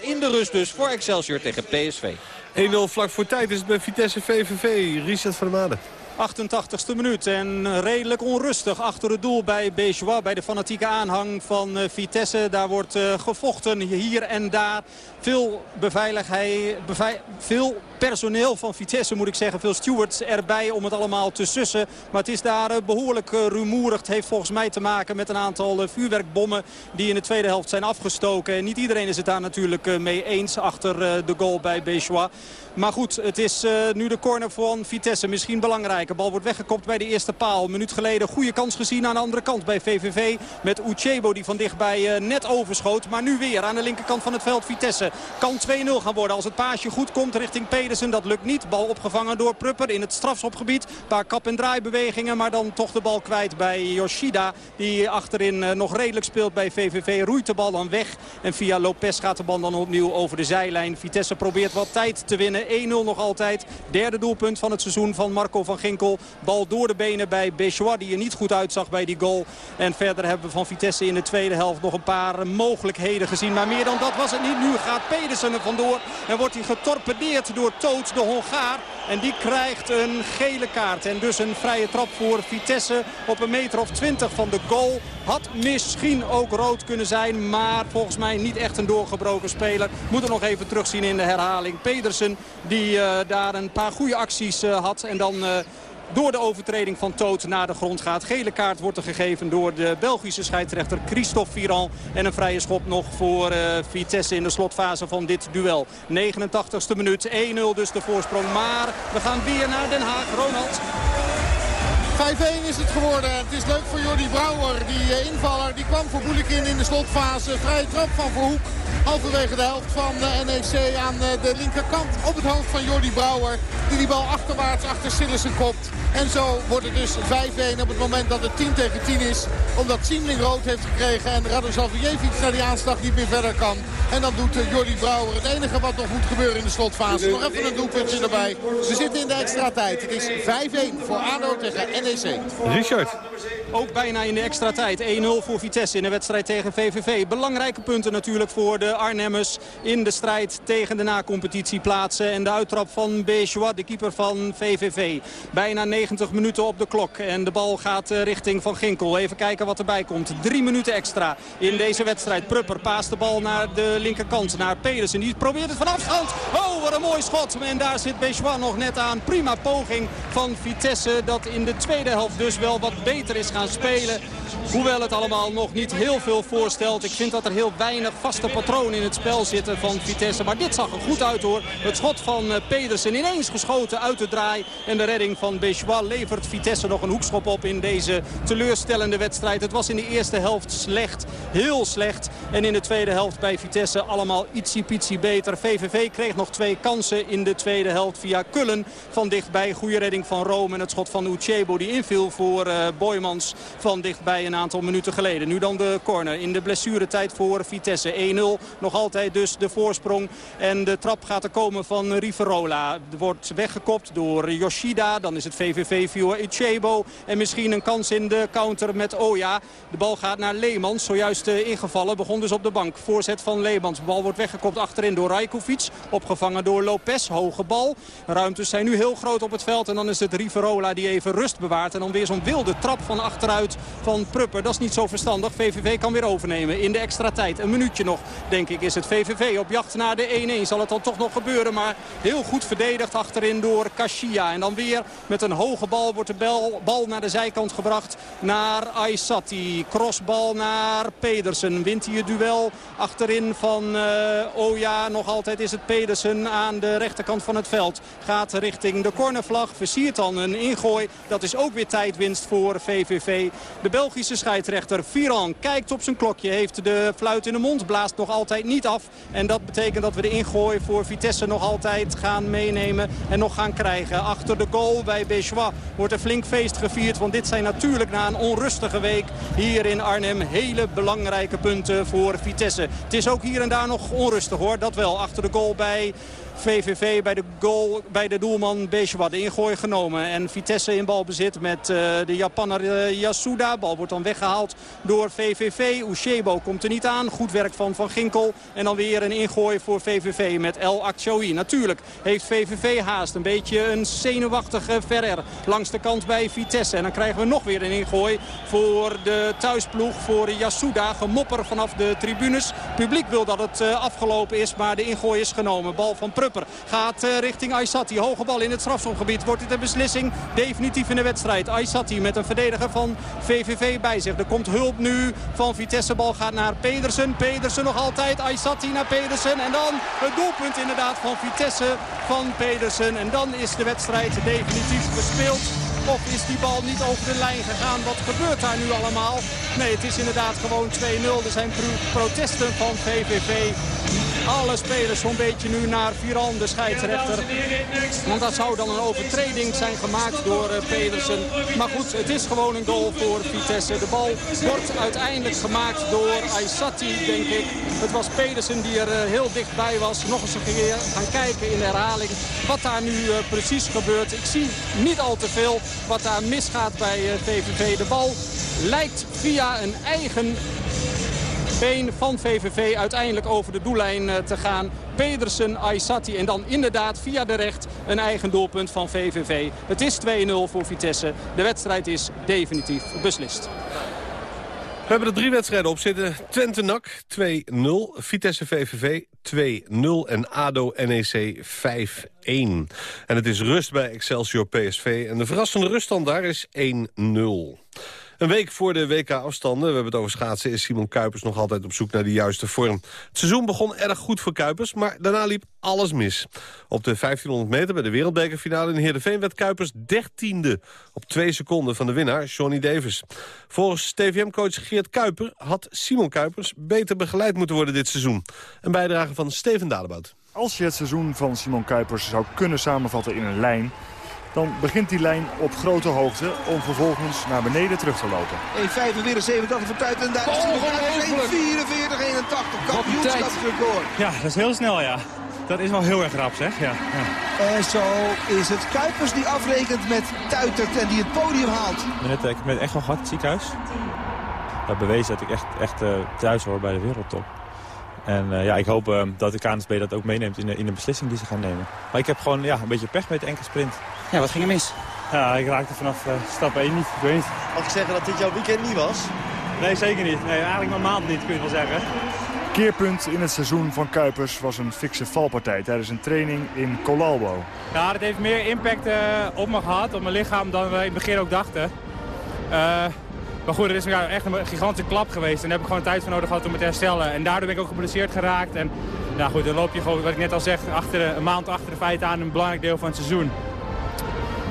in de rust dus voor Excelsior tegen PSV. 1-0 vlak voor tijd is het bij Vitesse VVV. Richard van der Maden. 88ste minuut en redelijk onrustig achter het doel bij Bejois. Bij de fanatieke aanhang van Vitesse. Daar wordt uh, gevochten hier en daar. Veel beveiligheid, bevei veel personeel van Vitesse moet ik zeggen. Veel stewards erbij om het allemaal te sussen. Maar het is daar uh, behoorlijk uh, rumoerig. Het heeft volgens mij te maken met een aantal vuurwerkbommen die in de tweede helft zijn afgestoken. En niet iedereen is het daar natuurlijk mee eens achter de goal bij Bejois. Maar goed, het is nu de corner van Vitesse. Misschien belangrijk. De bal wordt weggekopt bij de eerste paal. Een minuut geleden goede kans gezien aan de andere kant bij VVV. Met Uchebo die van dichtbij net overschoot. Maar nu weer aan de linkerkant van het veld Vitesse. Kan 2-0 gaan worden als het paasje goed komt richting Pedersen. Dat lukt niet. Bal opgevangen door Prupper in het strafschopgebied. Een paar kap- en draaibewegingen. Maar dan toch de bal kwijt bij Yoshida. Die achterin uh, nog redelijk speelt bij VVV. Roeit de bal dan weg. En via Lopez gaat de bal dan opnieuw over de zijlijn. Vitesse probeert wat tijd te winnen. 1-0 nog altijd. Derde doelpunt van het seizoen van Marco van Ginkel. Bal door de benen bij Bechois die er niet goed uitzag bij die goal. En verder hebben we van Vitesse in de tweede helft nog een paar mogelijkheden gezien. Maar meer dan dat was het niet. Nu gaat Pedersen er vandoor en wordt hij getorpedeerd door Toot, de Hongaar. En die krijgt een gele kaart. En dus een vrije trap voor Vitesse op een meter of 20 van de goal. Had misschien ook rood kunnen zijn. Maar volgens mij niet echt een doorgebroken speler. Moet er nog even terugzien in de herhaling. Pedersen die uh, daar een paar goede acties uh, had. En dan... Uh, door de overtreding van Toot naar de grond gaat. Gele kaart wordt er gegeven door de Belgische scheidsrechter Christophe Viran. En een vrije schop nog voor uh, Vitesse in de slotfase van dit duel. 89ste minuut, 1-0 dus de voorsprong. Maar we gaan weer naar Den Haag. Ronald. 5-1 is het geworden. Het is leuk voor Jordi Brouwer. Die eh, invaller die kwam voor Boelekin in de slotfase. Vrije trap van Verhoek. Halverwege de helft van de NEC aan eh, de linkerkant. Op het hoofd van Jordi Brouwer. Die die bal achterwaarts achter Sillissen kopt. En zo wordt het dus 5-1 op het moment dat het 10 tegen 10 is. Omdat Siemling rood heeft gekregen en Radoslavjevic naar die aanslag niet meer verder kan. En dan doet eh, Jordi Brouwer het enige wat nog moet gebeuren in de slotfase. Nog even een doelpuntje erbij. We zitten in de extra tijd. Het is 5-1 voor ADO tegen NEC. Richard. Ook bijna in de extra tijd. 1-0 voor Vitesse in de wedstrijd tegen VVV. Belangrijke punten natuurlijk voor de Arnhemmers in de strijd tegen de nacompetitieplaatsen. En de uittrap van Bejois, de keeper van VVV. Bijna 90 minuten op de klok. En de bal gaat eh, richting Van Ginkel. Even kijken wat erbij komt. Drie minuten extra in deze wedstrijd. Prupper paast de bal naar de linkerkant. Naar Pedersen. Die probeert het van afstand. Oh, wat een mooi schot. En daar zit Bejois nog net aan. Prima poging van Vitesse. Dat in de tweede helft dus wel wat beter is gaan spelen. Hoewel het allemaal nog niet heel veel voorstelt. Ik vind dat er heel weinig vaste patronen in het spel zitten van Vitesse. Maar dit zag er goed uit hoor. Het schot van eh, Pedersen ineens geschoten uit de draai. En de redding van Bejois levert Vitesse nog een hoekschop op in deze teleurstellende wedstrijd. Het was in de eerste helft slecht. Heel slecht. En in de tweede helft bij Vitesse allemaal ietsiepietsie beter. VVV kreeg nog twee kansen in de tweede helft via Kullen. Van dichtbij goede redding van Rome. En het schot van Uchebo die inviel voor uh, Boymans van dichtbij een aantal minuten geleden. Nu dan de corner in de blessuretijd voor Vitesse. 1-0. Nog altijd dus de voorsprong. En de trap gaat er komen van Riverola. Er wordt weggekopt door Yoshida. Dan is het VVV via Uchebo. En misschien een kans in de counter met Oya. De bal gaat naar Leemans. Zojuist uh, ingevallen. Begon dus op de bank. Voorzet van Leemans. De bal wordt weggekopt achterin door Rajkovic. Opgevangen door Lopez. Hoge bal. Ruimtes zijn nu heel groot op het veld. En dan is het Riverola die even rust bewaart. En dan weer zo'n wilde trap van achteruit van Prupper. Dat is niet zo verstandig. VVV kan weer overnemen in de extra tijd. Een minuutje nog, denk ik, is het VVV op jacht naar de 1-1. Zal het dan toch nog gebeuren, maar heel goed verdedigd achterin door Kashia. En dan weer met een hoge bal wordt de bal, bal naar de zijkant gebracht naar Aysati. Crossbal naar Pedersen. Wint hij het duel achterin van uh, Oja. Nog altijd is het Pedersen aan de rechterkant van het veld. Gaat richting de cornervlag. Versiert dan een ingooi. Dat is ook weer tijdwinst voor VVV. De Belgische scheidsrechter Viran kijkt op zijn klokje. Heeft de fluit in de mond. Blaast nog altijd niet af. En dat betekent dat we de ingooi voor Vitesse nog altijd gaan meenemen. En nog gaan krijgen. Achter de goal bij Bejois wordt er flink feest gevierd. Want dit zijn natuurlijk na een onrustige week hier in Arnhem hele belangrijke punten voor Vitesse. Het is ook hier en daar nog onrustig hoor. Dat wel. Achter de goal bij VVV bij de goal bij de doelman Bejois. De ingooi genomen. En Vitesse in balbezit met uh, de Japanner uh, Yasuda. Bal wordt dan weggehaald door VVV. Ushebo komt er niet aan. Goed werk van Van Ginkel. En dan weer een ingooi voor VVV met El Akshoui. Natuurlijk heeft VVV haast. Een beetje een zenuwachtige Ferrer langs de kant bij Vitesse. En dan krijgen we nog weer een ingooi voor de thuisploeg. Voor Yasuda. Gemopper vanaf de tribunes. Publiek wil dat het uh, afgelopen is. Maar de ingooi is genomen. Bal van Gaat uh, richting Aysati. Hoge bal in het strafschopgebied. Wordt dit een beslissing definitief in de wedstrijd. Aysati met een verdediger van VVV bij zich. Er komt hulp nu van Vitesse. Bal gaat naar Pedersen. Pedersen nog altijd. Aysati naar Pedersen. En dan het doelpunt inderdaad van Vitesse van Pedersen. En dan is de wedstrijd definitief gespeeld. Of is die bal niet over de lijn gegaan? Wat gebeurt daar nu allemaal? Nee, het is inderdaad gewoon 2-0. Er zijn protesten van VVV. Alle spelers zo'n beetje nu naar Viran, de scheidsrechter. Want dat zou dan een overtreding zijn gemaakt door uh, Pedersen. Maar goed, het is gewoon een goal voor Vitesse. De bal wordt uiteindelijk gemaakt door Aysati, denk ik. Het was Pedersen die er uh, heel dichtbij was. Nog eens een keer gaan kijken in de herhaling wat daar nu uh, precies gebeurt. Ik zie niet al te veel wat daar misgaat bij VVV. De bal lijkt via een eigen been van VVV uiteindelijk over de doellijn te gaan. Pedersen, Aysati en dan inderdaad via de recht een eigen doelpunt van VVV. Het is 2-0 voor Vitesse. De wedstrijd is definitief beslist. We hebben er drie wedstrijden op zitten. Twente NAC 2-0, Vitesse VVV 2-0 en ADO NEC 5-1. En het is rust bij Excelsior PSV. En de verrassende ruststand daar is 1-0. Een week voor de WK-afstanden, we hebben het over schaatsen... is Simon Kuipers nog altijd op zoek naar de juiste vorm. Het seizoen begon erg goed voor Kuipers, maar daarna liep alles mis. Op de 1500 meter bij de wereldbekerfinale in Heerenveen... werd Kuipers dertiende op twee seconden van de winnaar, Johnny Davis. Volgens TVM-coach Geert Kuiper had Simon Kuipers... beter begeleid moeten worden dit seizoen. Een bijdrage van Steven Dadebout. Als je het seizoen van Simon Kuipers zou kunnen samenvatten in een lijn... dan begint die lijn op grote hoogte om vervolgens naar beneden terug te lopen. 1,75 voor tijd en daar is hij 44, 81. Kampioenschapsrecord. Ja, dat is heel snel, ja. Dat is wel heel erg rap, zeg. Ja, ja. En zo is het Kuipers die afrekent met Tuitert en die het podium haalt. Net, ik ben echt wel gehad, het ziekenhuis. Dat bewezen dat ik echt, echt uh, thuis hoor bij de wereldtop. En uh, ja, ik hoop uh, dat de KNSB dat ook meeneemt in de, in de beslissing die ze gaan nemen. Maar ik heb gewoon ja, een beetje pech met de enkele sprint. Ja, wat ging er mis? Ja, ik raakte vanaf uh, stap 1 niet. Ik weet niet. Mag ik zeggen dat dit jouw weekend niet was? Nee, zeker niet. Nee, eigenlijk mijn maand niet, kun je wel zeggen. Keerpunt in het seizoen van Kuipers was een fikse valpartij tijdens een training in Colalbo. Ja, dat heeft meer impact op me gehad, op mijn lichaam, dan we in het begin ook dachten. Maar goed, het is ja, echt een gigantische klap geweest. En daar heb ik gewoon tijd voor nodig gehad om het te herstellen. En daardoor ben ik ook geblesseerd geraakt. En nou goed, dan loop je gewoon, wat ik net al zeg, achter, een maand achter de feiten aan een belangrijk deel van het seizoen.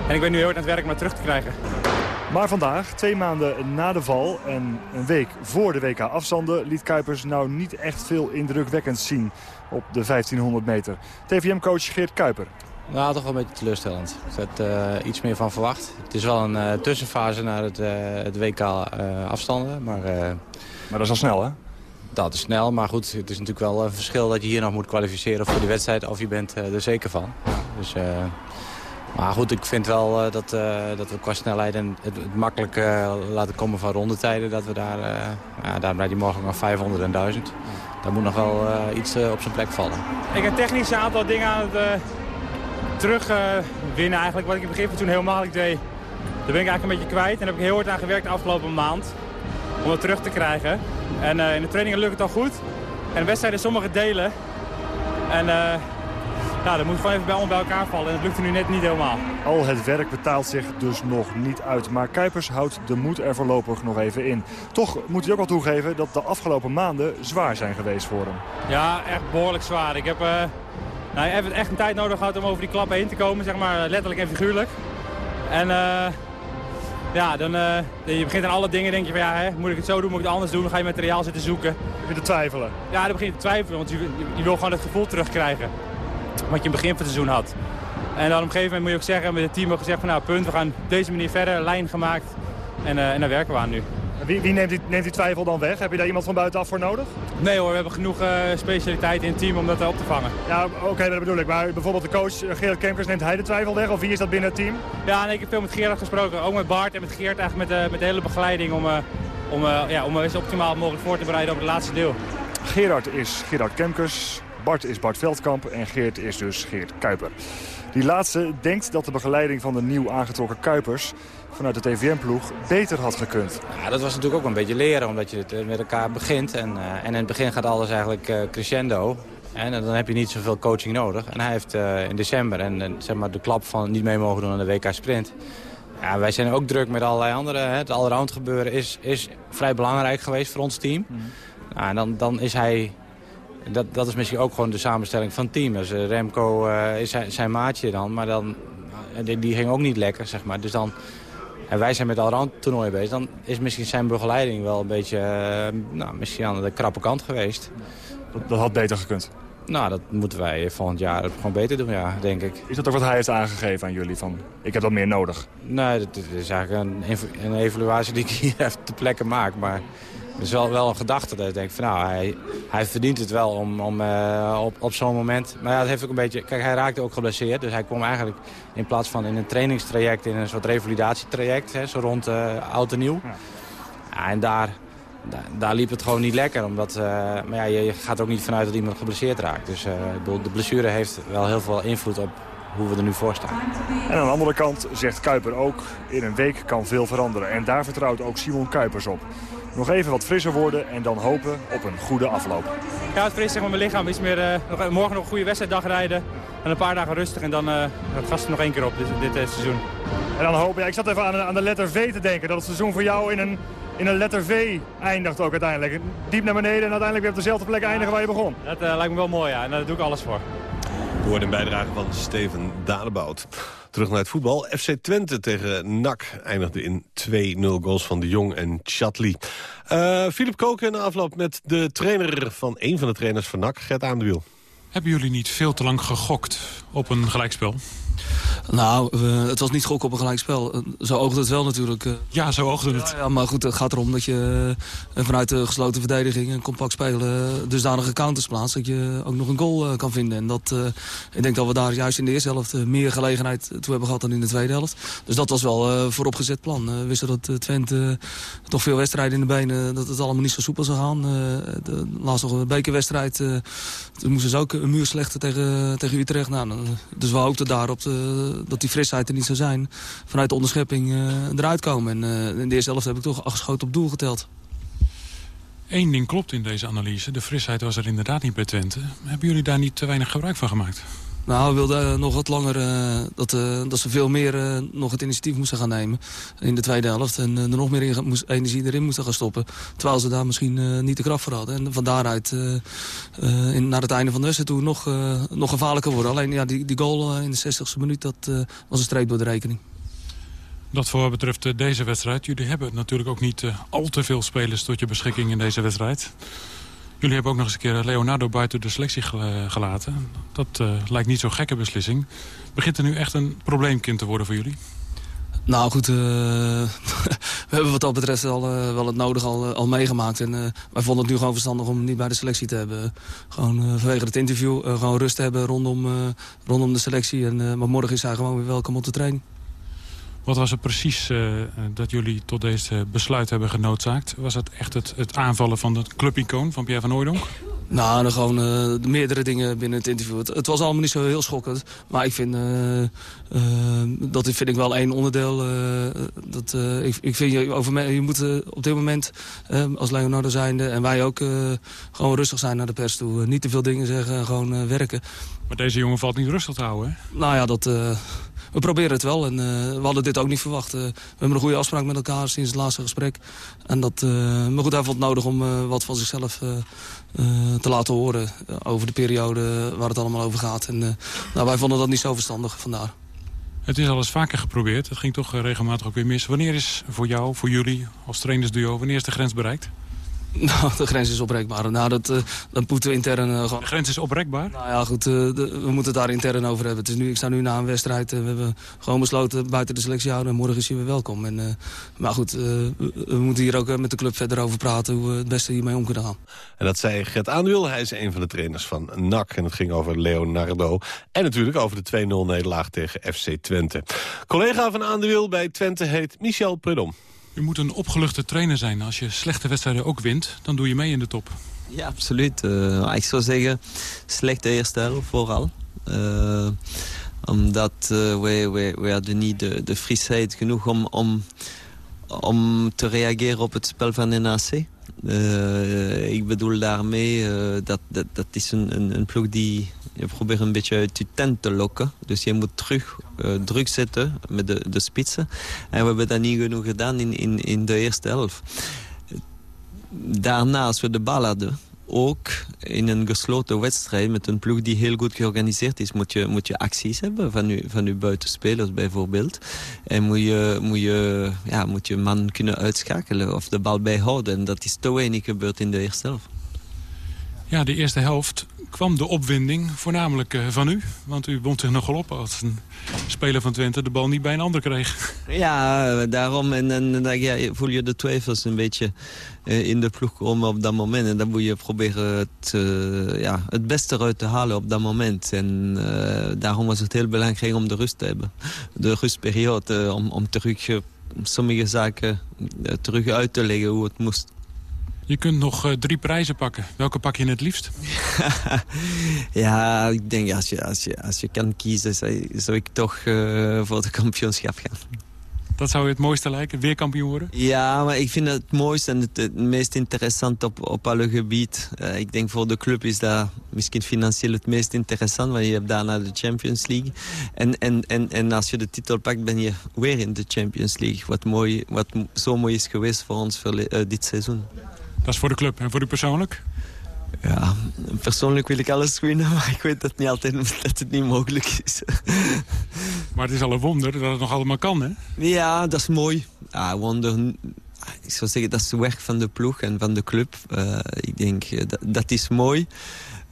En ik ben nu heel hard aan het werk om het terug te krijgen. Maar vandaag, twee maanden na de val en een week voor de WK-afstanden... liet Kuipers nou niet echt veel indrukwekkends zien op de 1500 meter. TVM-coach Geert Kuiper. Nou, toch wel een beetje teleurstellend. Ik had uh, iets meer van verwacht. Het is wel een uh, tussenfase naar het, uh, het WK afstanden. Maar, maar dat is al snel, hè? Dat is snel, maar goed, het is natuurlijk wel een verschil dat je hier nog moet kwalificeren voor die wedstrijd. Of je bent er zeker van. Dus, maar goed, ik vind wel dat, dat we qua snelheid en het, het makkelijk laten komen van rondetijden. Dat we daar, ja, daar bij die morgen nog 500 en 1000. Daar moet nog wel iets op zijn plek vallen. Ik heb technisch een aantal dingen aan het terug uh, winnen eigenlijk. Wat ik in het begin van toen heel makkelijk deed. Daar ben ik eigenlijk een beetje kwijt. En daar heb ik heel hard aan gewerkt de afgelopen maand. Om dat terug te krijgen. En uh, in de trainingen lukt het al goed. En de wedstrijden sommige delen. En uh, ja, dat moet gewoon even bij elkaar vallen. En dat lukt er nu net niet helemaal. Al het werk betaalt zich dus nog niet uit. Maar Kuipers houdt de moed er voorlopig nog even in. Toch moet hij ook al toegeven dat de afgelopen maanden zwaar zijn geweest voor hem. Ja, echt behoorlijk zwaar. Ik heb... Nou, je hebt echt een tijd nodig gehad om over die klappen heen te komen, zeg maar letterlijk en figuurlijk. En uh, ja, dan uh, je begint aan alle dingen, denk je van ja, hè, moet ik het zo doen, moet ik het anders doen, dan ga je materiaal zitten zoeken. Je te twijfelen? Ja, dan begin je te twijfelen, want je, je, wil gewoon het gevoel terugkrijgen wat je in het begin van het seizoen had. En dan op een gegeven moment moet je ook zeggen, met het team ook gezegd van nou punt, we gaan op deze manier verder, lijn gemaakt en, uh, en daar werken we aan nu. Wie, wie neemt, die, neemt, die, twijfel dan weg? Heb je daar iemand van buitenaf voor nodig? Nee hoor, we hebben genoeg uh, specialiteit in het team om dat op te vangen. Ja, oké, okay, dat bedoel ik. Maar bijvoorbeeld de coach uh, Gerard Kemkers, neemt hij de twijfel weg? Of wie is dat binnen het team? Ja, nee, ik heb veel met Gerard gesproken. Ook met Bart en met Geert eigenlijk met, uh, met de hele begeleiding om, om, ja, om zo optimaal mogelijk voor te bereiden op het laatste deel. Gerard is Gerard Kemkers, Bart is Bart Veldkamp en Geert is dus Geert Kuiper. Die laatste denkt dat de begeleiding van de nieuw aangetrokken Kuipers vanuit de TVM-ploeg beter had gekund. Ja, dat was natuurlijk ook een beetje leren, omdat je het met elkaar begint. En, uh, en in het begin gaat alles eigenlijk uh, crescendo. En dan heb je niet zoveel coaching nodig. En hij heeft uh, in december en zeg maar de klap van niet mee mogen doen aan de WK Sprint. Ja, wij zijn ook druk met allerlei andere. Hè. Het allround gebeuren is, is vrij belangrijk geweest voor ons team. Mm. Nou, en dan, dan is hij dat, dat is misschien ook gewoon de samenstelling van het team. Dus, uh, Remco uh, is zijn, zijn, maatje dan, maar dan, die, die, ging ook niet lekker, zeg maar. Dus dan, en wij zijn met al toernooi bezig. Dan is misschien zijn begeleiding wel een beetje nou, misschien aan de krappe kant geweest. Dat, dat, had beter gekund? Nou, dat moeten wij volgend jaar gewoon beter doen, ja, denk ik. Is dat ook wat hij heeft aangegeven aan jullie? Van, ik heb dat meer nodig? Nee, dat is eigenlijk een, een evaluatie die ik hier <laughs> even te plekken maak. Maar het is wel, wel een gedachte dat ik denk van nou, hij, hij verdient het wel om, om uh, op, op zo'n moment. Maar ja, het heeft ook een beetje. Kijk, hij raakte ook geblesseerd. Dus hij kwam eigenlijk in plaats van in een trainingstraject, in een soort revalidatietraject, hè, zo rond uh, oud en nieuw. Ja. ja en daar, daar, daar, liep het gewoon niet lekker. Omdat, uh, maar ja, je, je, gaat ook niet vanuit dat iemand geblesseerd raakt. Dus de blessure heeft wel heel veel invloed op hoe we er nu voor staan. En aan de andere kant zegt Kuiper ook, in een week kan veel veranderen. En daar vertrouwt ook Simon Kuipers op. nog even wat frisser worden en dan hopen op een goede afloop. Ja, het fris zeg maar, mijn lichaam is meer, eh, nog, morgen nog een goede wedstrijddag rijden. En een paar dagen rustig en dan uh, het er nog één keer op dit, dit eh, seizoen. En dan hopen, ja, ik zat even aan, aan de letter V te denken. Dat het seizoen voor jou in een, in een letter V eindigt ook uiteindelijk. Diep naar beneden en uiteindelijk weer op dezelfde plek eindigen waar je begon. Dat lijkt me wel mooi, ja. En daar doe ik alles voor. Door een bijdrage van Steven Dadebout. Terug naar het voetbal. FC Twente tegen NAC eindigde in 2-0 goals van de Jong en Chatli. Uh, Philip Koken na afloop met de trainer van een van de trainers van NAC, Gert Aandwiel. Hebben jullie niet veel te lang gegokt op een gelijkspel? Nou, uh, het was niet gok op een gelijkspel. Uh, zo oogde het wel natuurlijk. Uh, ja, zo oogde het. Ja, ja, maar goed, het gaat erom dat je vanuit de gesloten verdediging... en compact spelen dusdanige counters plaatst... dat je ook nog een goal kan vinden. En dat, ik denk dat we daar juist in de eerste helft meer gelegenheid toe hebben gehad... dan in de tweede helft. Dus dat was wel vooropgezet plan. we wisten dat Twente toch veel wedstrijden in de benen... dat het allemaal niet zo soepel zou gaan. de, laatst nog een bekerwedstrijd. toen moesten ze ook een muur slechten tegen, tegen Utrecht. Nou, dus we hoopten daarop... De, dat die frisheid er niet zou zijn. Vanuit de onderschepping uh, eruit komen. En uh, in de eerste helft heb ik toch geschoten op doel geteld. Eén ding klopt in deze analyse. De frisheid was er inderdaad niet bij Twente. Hebben jullie daar niet te weinig gebruik van gemaakt? Nou, we wilden nog wat langer uh, dat, uh, dat ze veel meer nog het initiatief moesten gaan nemen in de tweede helft. En er nog meer moest, energie erin moesten gaan stoppen. Terwijl ze daar misschien niet de kracht voor hadden. En van daaruit naar het einde van de wedstrijd toe nog, nog gevaarlijker worden. Alleen ja, die, die goal in de 60ste minuut, dat was een streep door de rekening. Dat voor wat betreft deze wedstrijd. Jullie hebben natuurlijk ook niet al te veel spelers tot je beschikking in deze wedstrijd. Jullie hebben ook nog eens een keer Leonardo buiten de selectie gelaten. Dat uh, lijkt niet zo'n gekke beslissing. Begint er nu echt een probleemkind te worden voor jullie? Nou goed, <laughs> we hebben wat dat betreft al, wel het nodig al, al meegemaakt. En wij vonden het nu gewoon verstandig om niet bij de selectie te hebben. Gewoon vanwege het interview gewoon rust hebben rondom, rondom de selectie. En, maar morgen is hij gewoon weer welkom op de training. Wat was het precies uh, dat jullie tot deze besluit hebben genoodzaakt? Was het echt het, het aanvallen van de clubicoon van Pierre van Hooydonk? Nou, gewoon uh, meerdere dingen binnen het interview. Het, het, was allemaal niet zo heel schokkend. Maar ik vind, uh, dat vind ik wel één onderdeel. dat, ik, ik vind, je, over, je moet op dit moment, als Leonardo zijnde... en wij ook gewoon rustig zijn naar de pers toe. niet te veel dingen zeggen, gewoon werken. Maar deze jongen valt niet rustig te houden, hè? Nou ja, dat we proberen het wel. En uh, we hadden dit ook niet verwacht. Uh, we hebben een goede afspraak met elkaar sinds het laatste gesprek. En dat, uh, maar goed, hij vond het nodig om wat van zichzelf te laten horen... over de periode waar het allemaal over gaat. En nou, wij vonden dat niet zo verstandig, vandaar. Het is al eens vaker geprobeerd. Het ging toch regelmatig ook weer mis. Wanneer is voor jou, voor jullie als trainersduo... wanneer is de grens bereikt? <laughs> Nou, de grens is oprekbaar. Nou, dat, uh, dat moeten we intern uh, gewoon... De grens is oprekbaar? Nou ja, goed, uh, de, we moeten het daar intern over hebben. Het is nu, ik sta nu na een wedstrijd. we hebben gewoon besloten buiten de selectie houden. En morgen is hij weer welkom. En, maar goed, we, we, moeten hier ook met de club verder over praten... hoe we het beste hiermee om kunnen gaan. En dat zei Gert Aanwiel. Hij is een van de trainers van NAC. En het ging over Leonardo. En natuurlijk over de 2-0 nederlaag tegen FC Twente. Collega van Aanwiel bij Twente heet Michel Prudom. Je moet een opgeluchte trainer zijn. Als je slechte wedstrijden ook wint, dan doe je mee in de top. Ja, absoluut. Uh, ik zou zeggen, slechte eerste helft vooral. Uh, omdat uh, we, we, we hadden niet de, de frisheid genoeg om, om, om te reageren op het spel van NAC. Ik bedoel daarmee, dat, dat, dat is een, een, een ploeg die je probeert een beetje je tent te lokken. Dus je moet terug uh, druk zetten met de, de spitsen. En we hebben dat niet genoeg gedaan in, in, in de eerste helft. Daarna, als we de bal hadden, ook in een gesloten wedstrijd met een ploeg die heel goed georganiseerd is, moet je, moet je acties hebben van je, van je buitenspelers bijvoorbeeld. En moet je, moet, je, ja, moet je man kunnen uitschakelen of de bal bijhouden. En dat is te weinig gebeurd in de eerste helft. Ja, de eerste helft kwam de opwinding voornamelijk uh, van u. Want u wond zich nogal op als een speler van Twente de bal niet bij een ander kreeg. <laughs> Ja, daarom. En, dan ja, voel je de twijfels een beetje in de ploeg komen op dat moment. En dan moet je proberen het, ja, het beste eruit te halen op dat moment. En daarom was het heel belangrijk om de rust te hebben. De rustperiode, om, om terug sommige zaken terug uit te leggen hoe het moest. Je kunt nog uh, drie prijzen pakken. Welke pak je het liefst? <laughs> ja, ik denk als je, als je, als je kan kiezen, zou, ik toch uh, voor de kampioenschap gaan. Dat zou je het mooiste lijken, weer kampioen worden? Ja, maar ik vind het het mooiste en het, het meest interessant op, op alle gebied. Uh, ik denk voor de club is dat misschien financieel het meest interessant, want je hebt daarna de Champions League. En, en, en, en als je de titel pakt, ben je weer in de Champions League. Wat, mooi, wat zo mooi is geweest voor ons voor, uh, dit seizoen. Dat is voor de club en voor u persoonlijk? Ja, persoonlijk wil ik alles winnen, <laughs> maar ik weet dat niet altijd dat het niet mogelijk is. <laughs> Maar het is al een wonder dat het nog allemaal kan, hè? Ja, dat is mooi. Ja, wonder... Ik zou zeggen, dat is het werk van de ploeg en van de club. Uh, ik denk, dat, dat is mooi.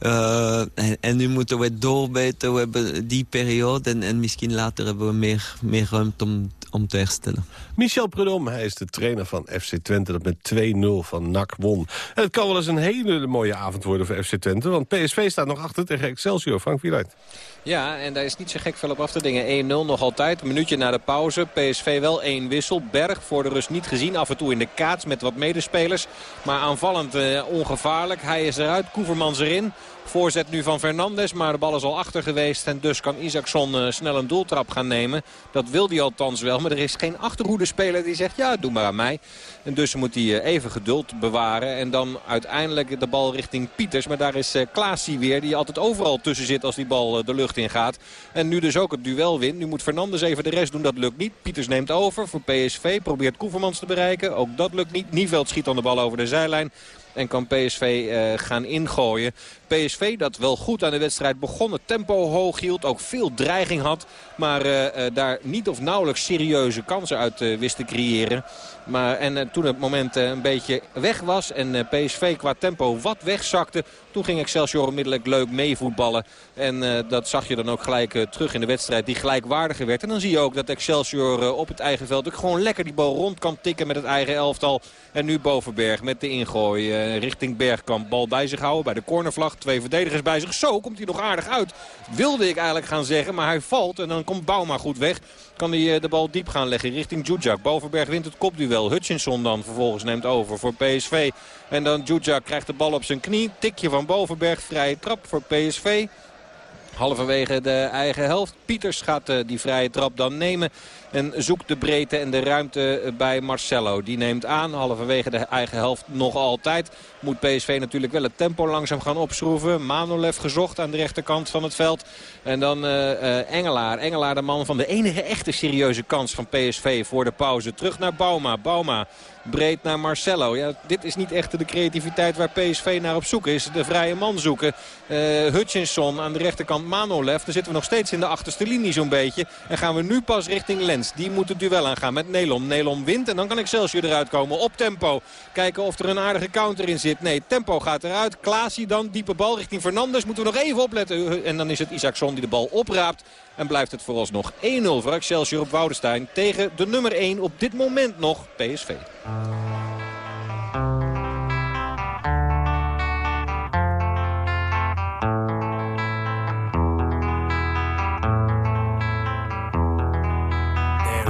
Uh, en, en, nu moeten we doorbijten. We hebben die periode en, en misschien later hebben we meer, meer ruimte om, om te herstellen. Michel Prudhomme, hij is de trainer van FC Twente... dat met 2-0 van NAC won. Het kan wel eens een hele mooie avond worden voor FC Twente... want PSV staat nog achter tegen Excelsior. Frank Wieluid. Ja, en daar is niet zo gek veel op af te dingen. 1-0 nog altijd. Een minuutje na de pauze. PSV wel één wissel. Berg voor de rust niet gezien. Af en toe in de kaats met wat medespelers. Maar aanvallend eh, ongevaarlijk. Hij is eruit. Koevermans erin. Voorzet nu van Fernandes, maar de bal is al achter geweest. En dus kan Isaacson uh, snel een doeltrap gaan nemen. Dat wil hij althans wel, maar er is geen achterhoede speler die zegt... ja, doe maar aan mij. En dus moet hij uh, even geduld bewaren. En dan uiteindelijk de bal richting Pieters. Maar daar is uh, Klaasie weer, die altijd overal tussen zit als die bal de lucht in gaat. En nu dus ook het duel wint. Nu moet Fernandes even de rest doen, dat lukt niet. Pieters neemt over voor PSV, probeert Koevermans te bereiken. Ook dat lukt niet. Nieveld schiet dan de bal over de zijlijn. En kan PSV uh, gaan ingooien. PSV dat wel goed aan de wedstrijd begon. Het tempo hoog hield. Ook veel dreiging had. Maar uh, uh, daar niet of nauwelijks serieuze kansen uit wist te creëren. Maar, en toen het moment een beetje weg was en PSV qua tempo wat wegzakte... toen ging Excelsior onmiddellijk leuk meevoetballen. En dat zag je dan ook gelijk terug in de wedstrijd die gelijkwaardiger werd. En dan zie je ook dat Excelsior op het eigen veld ook gewoon lekker die bal rond kan tikken met het eigen elftal. En nu Bovenberg met de ingooi richting Bergkamp. Bal bij zich houden bij de cornervlag. Twee verdedigers bij zich. Zo komt hij nog aardig uit. Wilde ik eigenlijk gaan zeggen. Maar hij valt en dan komt Bouma goed weg. Kan hij de bal diep gaan leggen richting Djudjak. Bovenberg wint het kopduel. Hutchinson dan vervolgens neemt over voor PSV. En dan Djudjak krijgt de bal op zijn knie. Tikje van Bovenberg. Vrije trap voor PSV. Halverwege de eigen helft. Pieters gaat die vrije trap dan nemen. En zoekt de breedte en de ruimte bij Marcelo. Die neemt aan, halverwege de eigen helft nog altijd. Moet PSV natuurlijk wel het tempo langzaam gaan opschroeven. Manolev gezocht aan de rechterkant van het veld. En dan uh, uh, Engelaar. Engelaar de man van de enige echte serieuze kans van PSV voor de pauze. Terug naar Bauma. Bauma breed naar Marcelo. Ja, dit is niet echt de creativiteit waar PSV naar op zoek is. De vrije man zoeken. Uh, Hutchinson aan de rechterkant Manolev. Dan zitten we nog steeds in de achterste linie zo'n beetje. En gaan we nu pas richting Lens. Die moet het duel aangaan met Nelom. Nelom wint en dan kan Excelsior eruit komen op tempo. Kijken of er een aardige counter in zit. Nee, tempo gaat eruit. Klaasie dan, diepe bal richting Fernandes. Moeten we nog even opletten. En dan is het Isaacson die de bal opraapt. En blijft het vooralsnog 1-0 voor Excelsior op Woudenstein. Tegen de nummer 1 op dit moment nog PSV. There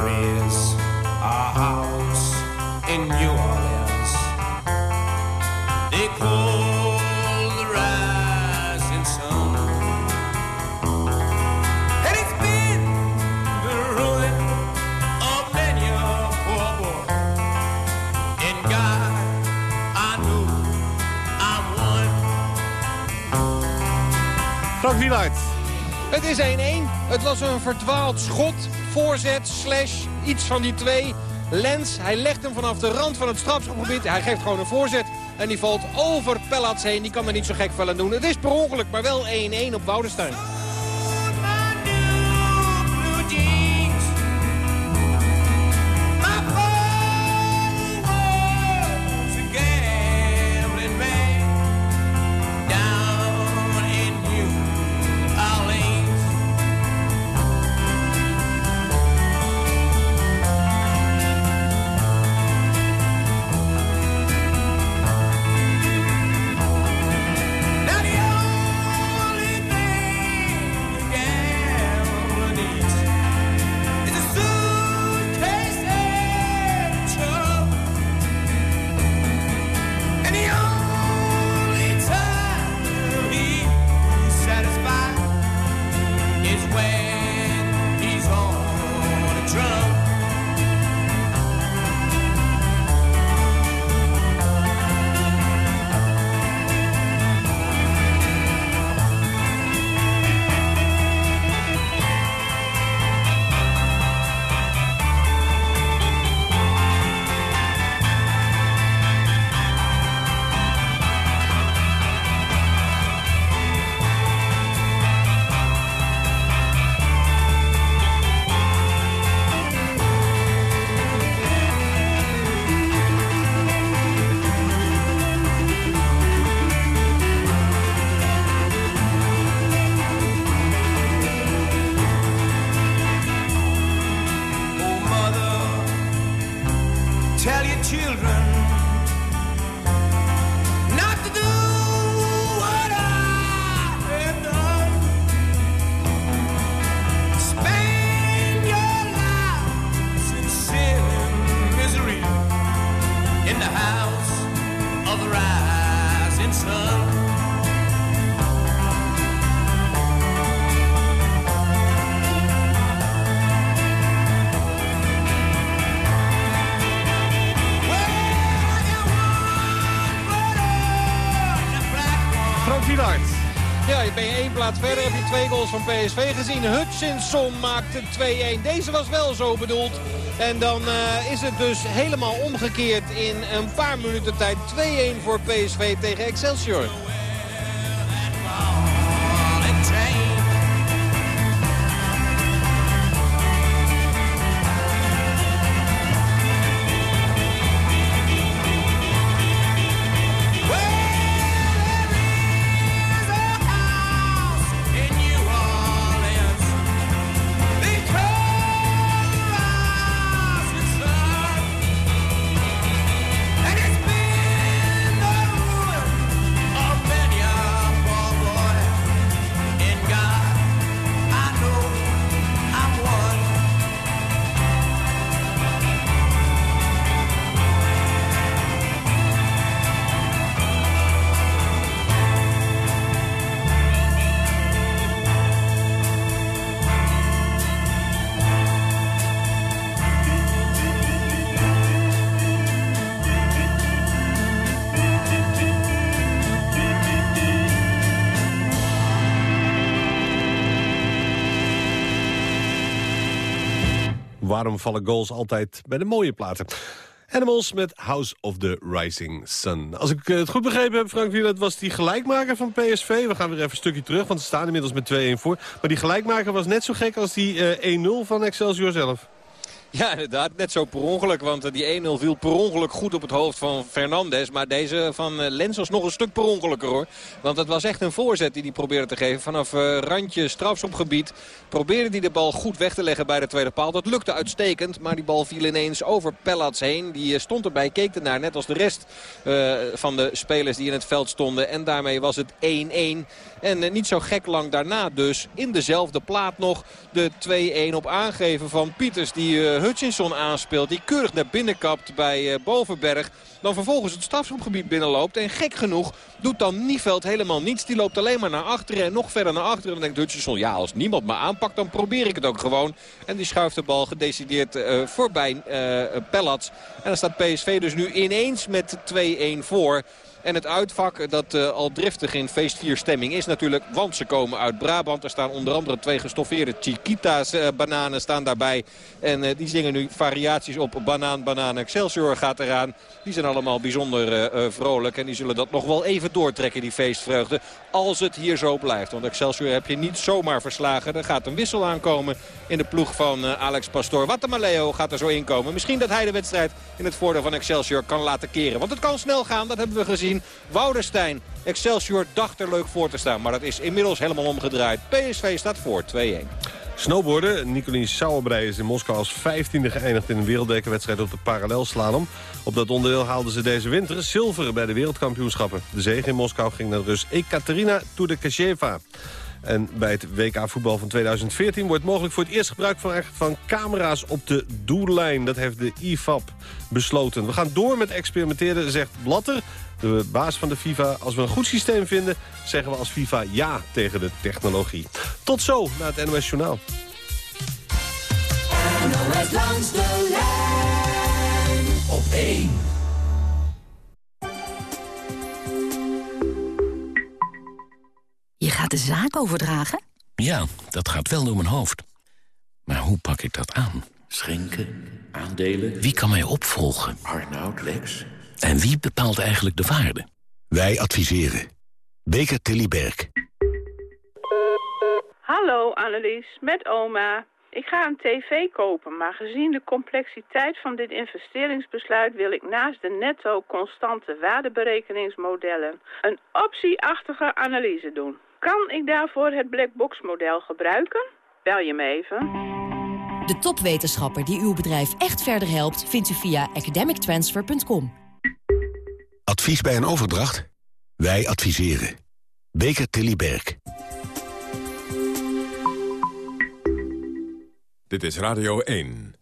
is Het is 1-1. Het was een verdwaald schot. Voorzet, slash, iets van die twee. Lens, hij legt hem vanaf de rand van het strafschopgebied. Hij geeft gewoon een voorzet. En die valt over Pellats heen. Die kan er niet zo gek aan doen. Het is per ongeluk, maar wel 1-1 op Woudenstein. Van PSV gezien. Hutchinson maakte 2-1. Deze was wel zo bedoeld. En dan eh, is het dus helemaal omgekeerd in een paar minuten tijd. 2-1 voor PSV tegen Excelsior. Waarom vallen goals altijd bij de mooie platen? Animals met House of the Rising Sun. Als ik eh, het goed begrepen heb, Frank Wieland, was die gelijkmaker van PSV. We gaan weer even een stukje terug, want ze staan inmiddels met 2-1 voor. Maar die gelijkmaker was net zo gek als die eh, 1-0 van Excelsior zelf. Ja, inderdaad. Net zo per ongeluk. Want eh, die 1-0 viel per ongeluk goed op het hoofd van Fernandes. Maar deze van eh, Lens was nog een stuk per ongelukker hoor. Want het was echt een voorzet die hij probeerde te geven. Vanaf uh, randje strafschopgebied probeerde hij de bal goed weg te leggen bij de tweede paal. Dat lukte uitstekend. Maar die bal viel ineens over Pellats heen. Die stond erbij, keek ernaar. Net als de rest van de spelers die in het veld stonden. En daarmee was het 1-1. En uh, niet zo gek lang daarna dus in dezelfde plaat nog de 2-1 op aangeven van Pieters. Die uh, Hutchinson aanspeelt. Die keurig naar binnen kapt bij uh, Bovenberg. Dan vervolgens het strafschopgebied binnenloopt. En gek genoeg doet dan Nieveld helemaal niets. Die loopt alleen maar naar achteren en nog verder naar achteren. En dan denkt Hutchinson, ja als niemand me aanpakt dan probeer ik het ook gewoon. En die schuift de bal gedecideerd voorbij uh, Pellats. En dan staat PSV dus nu ineens met 2-1 voor. En het uitvak dat uh, al driftig in feestvierstemming is natuurlijk. Want ze komen uit Brabant. Er staan onder andere twee gestoffeerde Chiquita's uh, bananen staan daarbij. En uh, die zingen nu variaties op banaan, banaan. Excelsior gaat eraan. Die zijn allemaal bijzonder vrolijk. En die zullen dat nog wel even doortrekken, die feestvreugde. Als het hier zo blijft. Want Excelsior heb je niet zomaar verslagen. Er gaat een wissel aankomen in de ploeg van Alex Pastoor. Watamaleo gaat er zo inkomen. Misschien dat hij de wedstrijd in het voordeel van Excelsior kan laten keren. Want het kan snel gaan, dat hebben we gezien. Woudenstein, Excelsior dacht er leuk voor te staan. Maar dat is inmiddels helemaal omgedraaid. PSV staat voor 2-1. Snowboarden. Nicolien Sauerbrei is in Moskou als 15e geëindigd in een wereldbekerwedstrijd op de parallelslalom. Op dat onderdeel haalden ze deze winter zilver bij de wereldkampioenschappen. De zege in Moskou ging naar Rus Ekaterina Tudekasheva. En bij het WK voetbal van 2014 wordt mogelijk voor het eerst gebruik van, camera's op de doellijn. Dat heeft de IFAB besloten. We gaan door met experimenteren, zegt Blatter, de baas van de FIFA. Als we een goed systeem vinden, zeggen we als FIFA ja tegen de technologie. Tot zo na het NOS Journaal. NOS langs de lijn op 1. Gaat de zaak overdragen? Ja, dat gaat wel door mijn hoofd. Maar hoe pak ik dat aan? Schenken, aandelen... Wie kan mij opvolgen? Arnoud, Lex... En wie bepaalt eigenlijk de waarde? Wij adviseren. Beker Tilly Berg. Hallo Annelies, met oma. Ik ga een tv kopen, maar gezien de complexiteit van dit investeringsbesluit... wil ik naast de netto constante waardeberekeningsmodellen... een optieachtige analyse doen. Kan ik daarvoor het blackbox model gebruiken? Bel je me even. De topwetenschapper die uw bedrijf echt verder helpt... vindt u via academictransfer.com. Advies bij een overdracht? Wij adviseren. Beker Tilly Berg. Dit is Radio 1.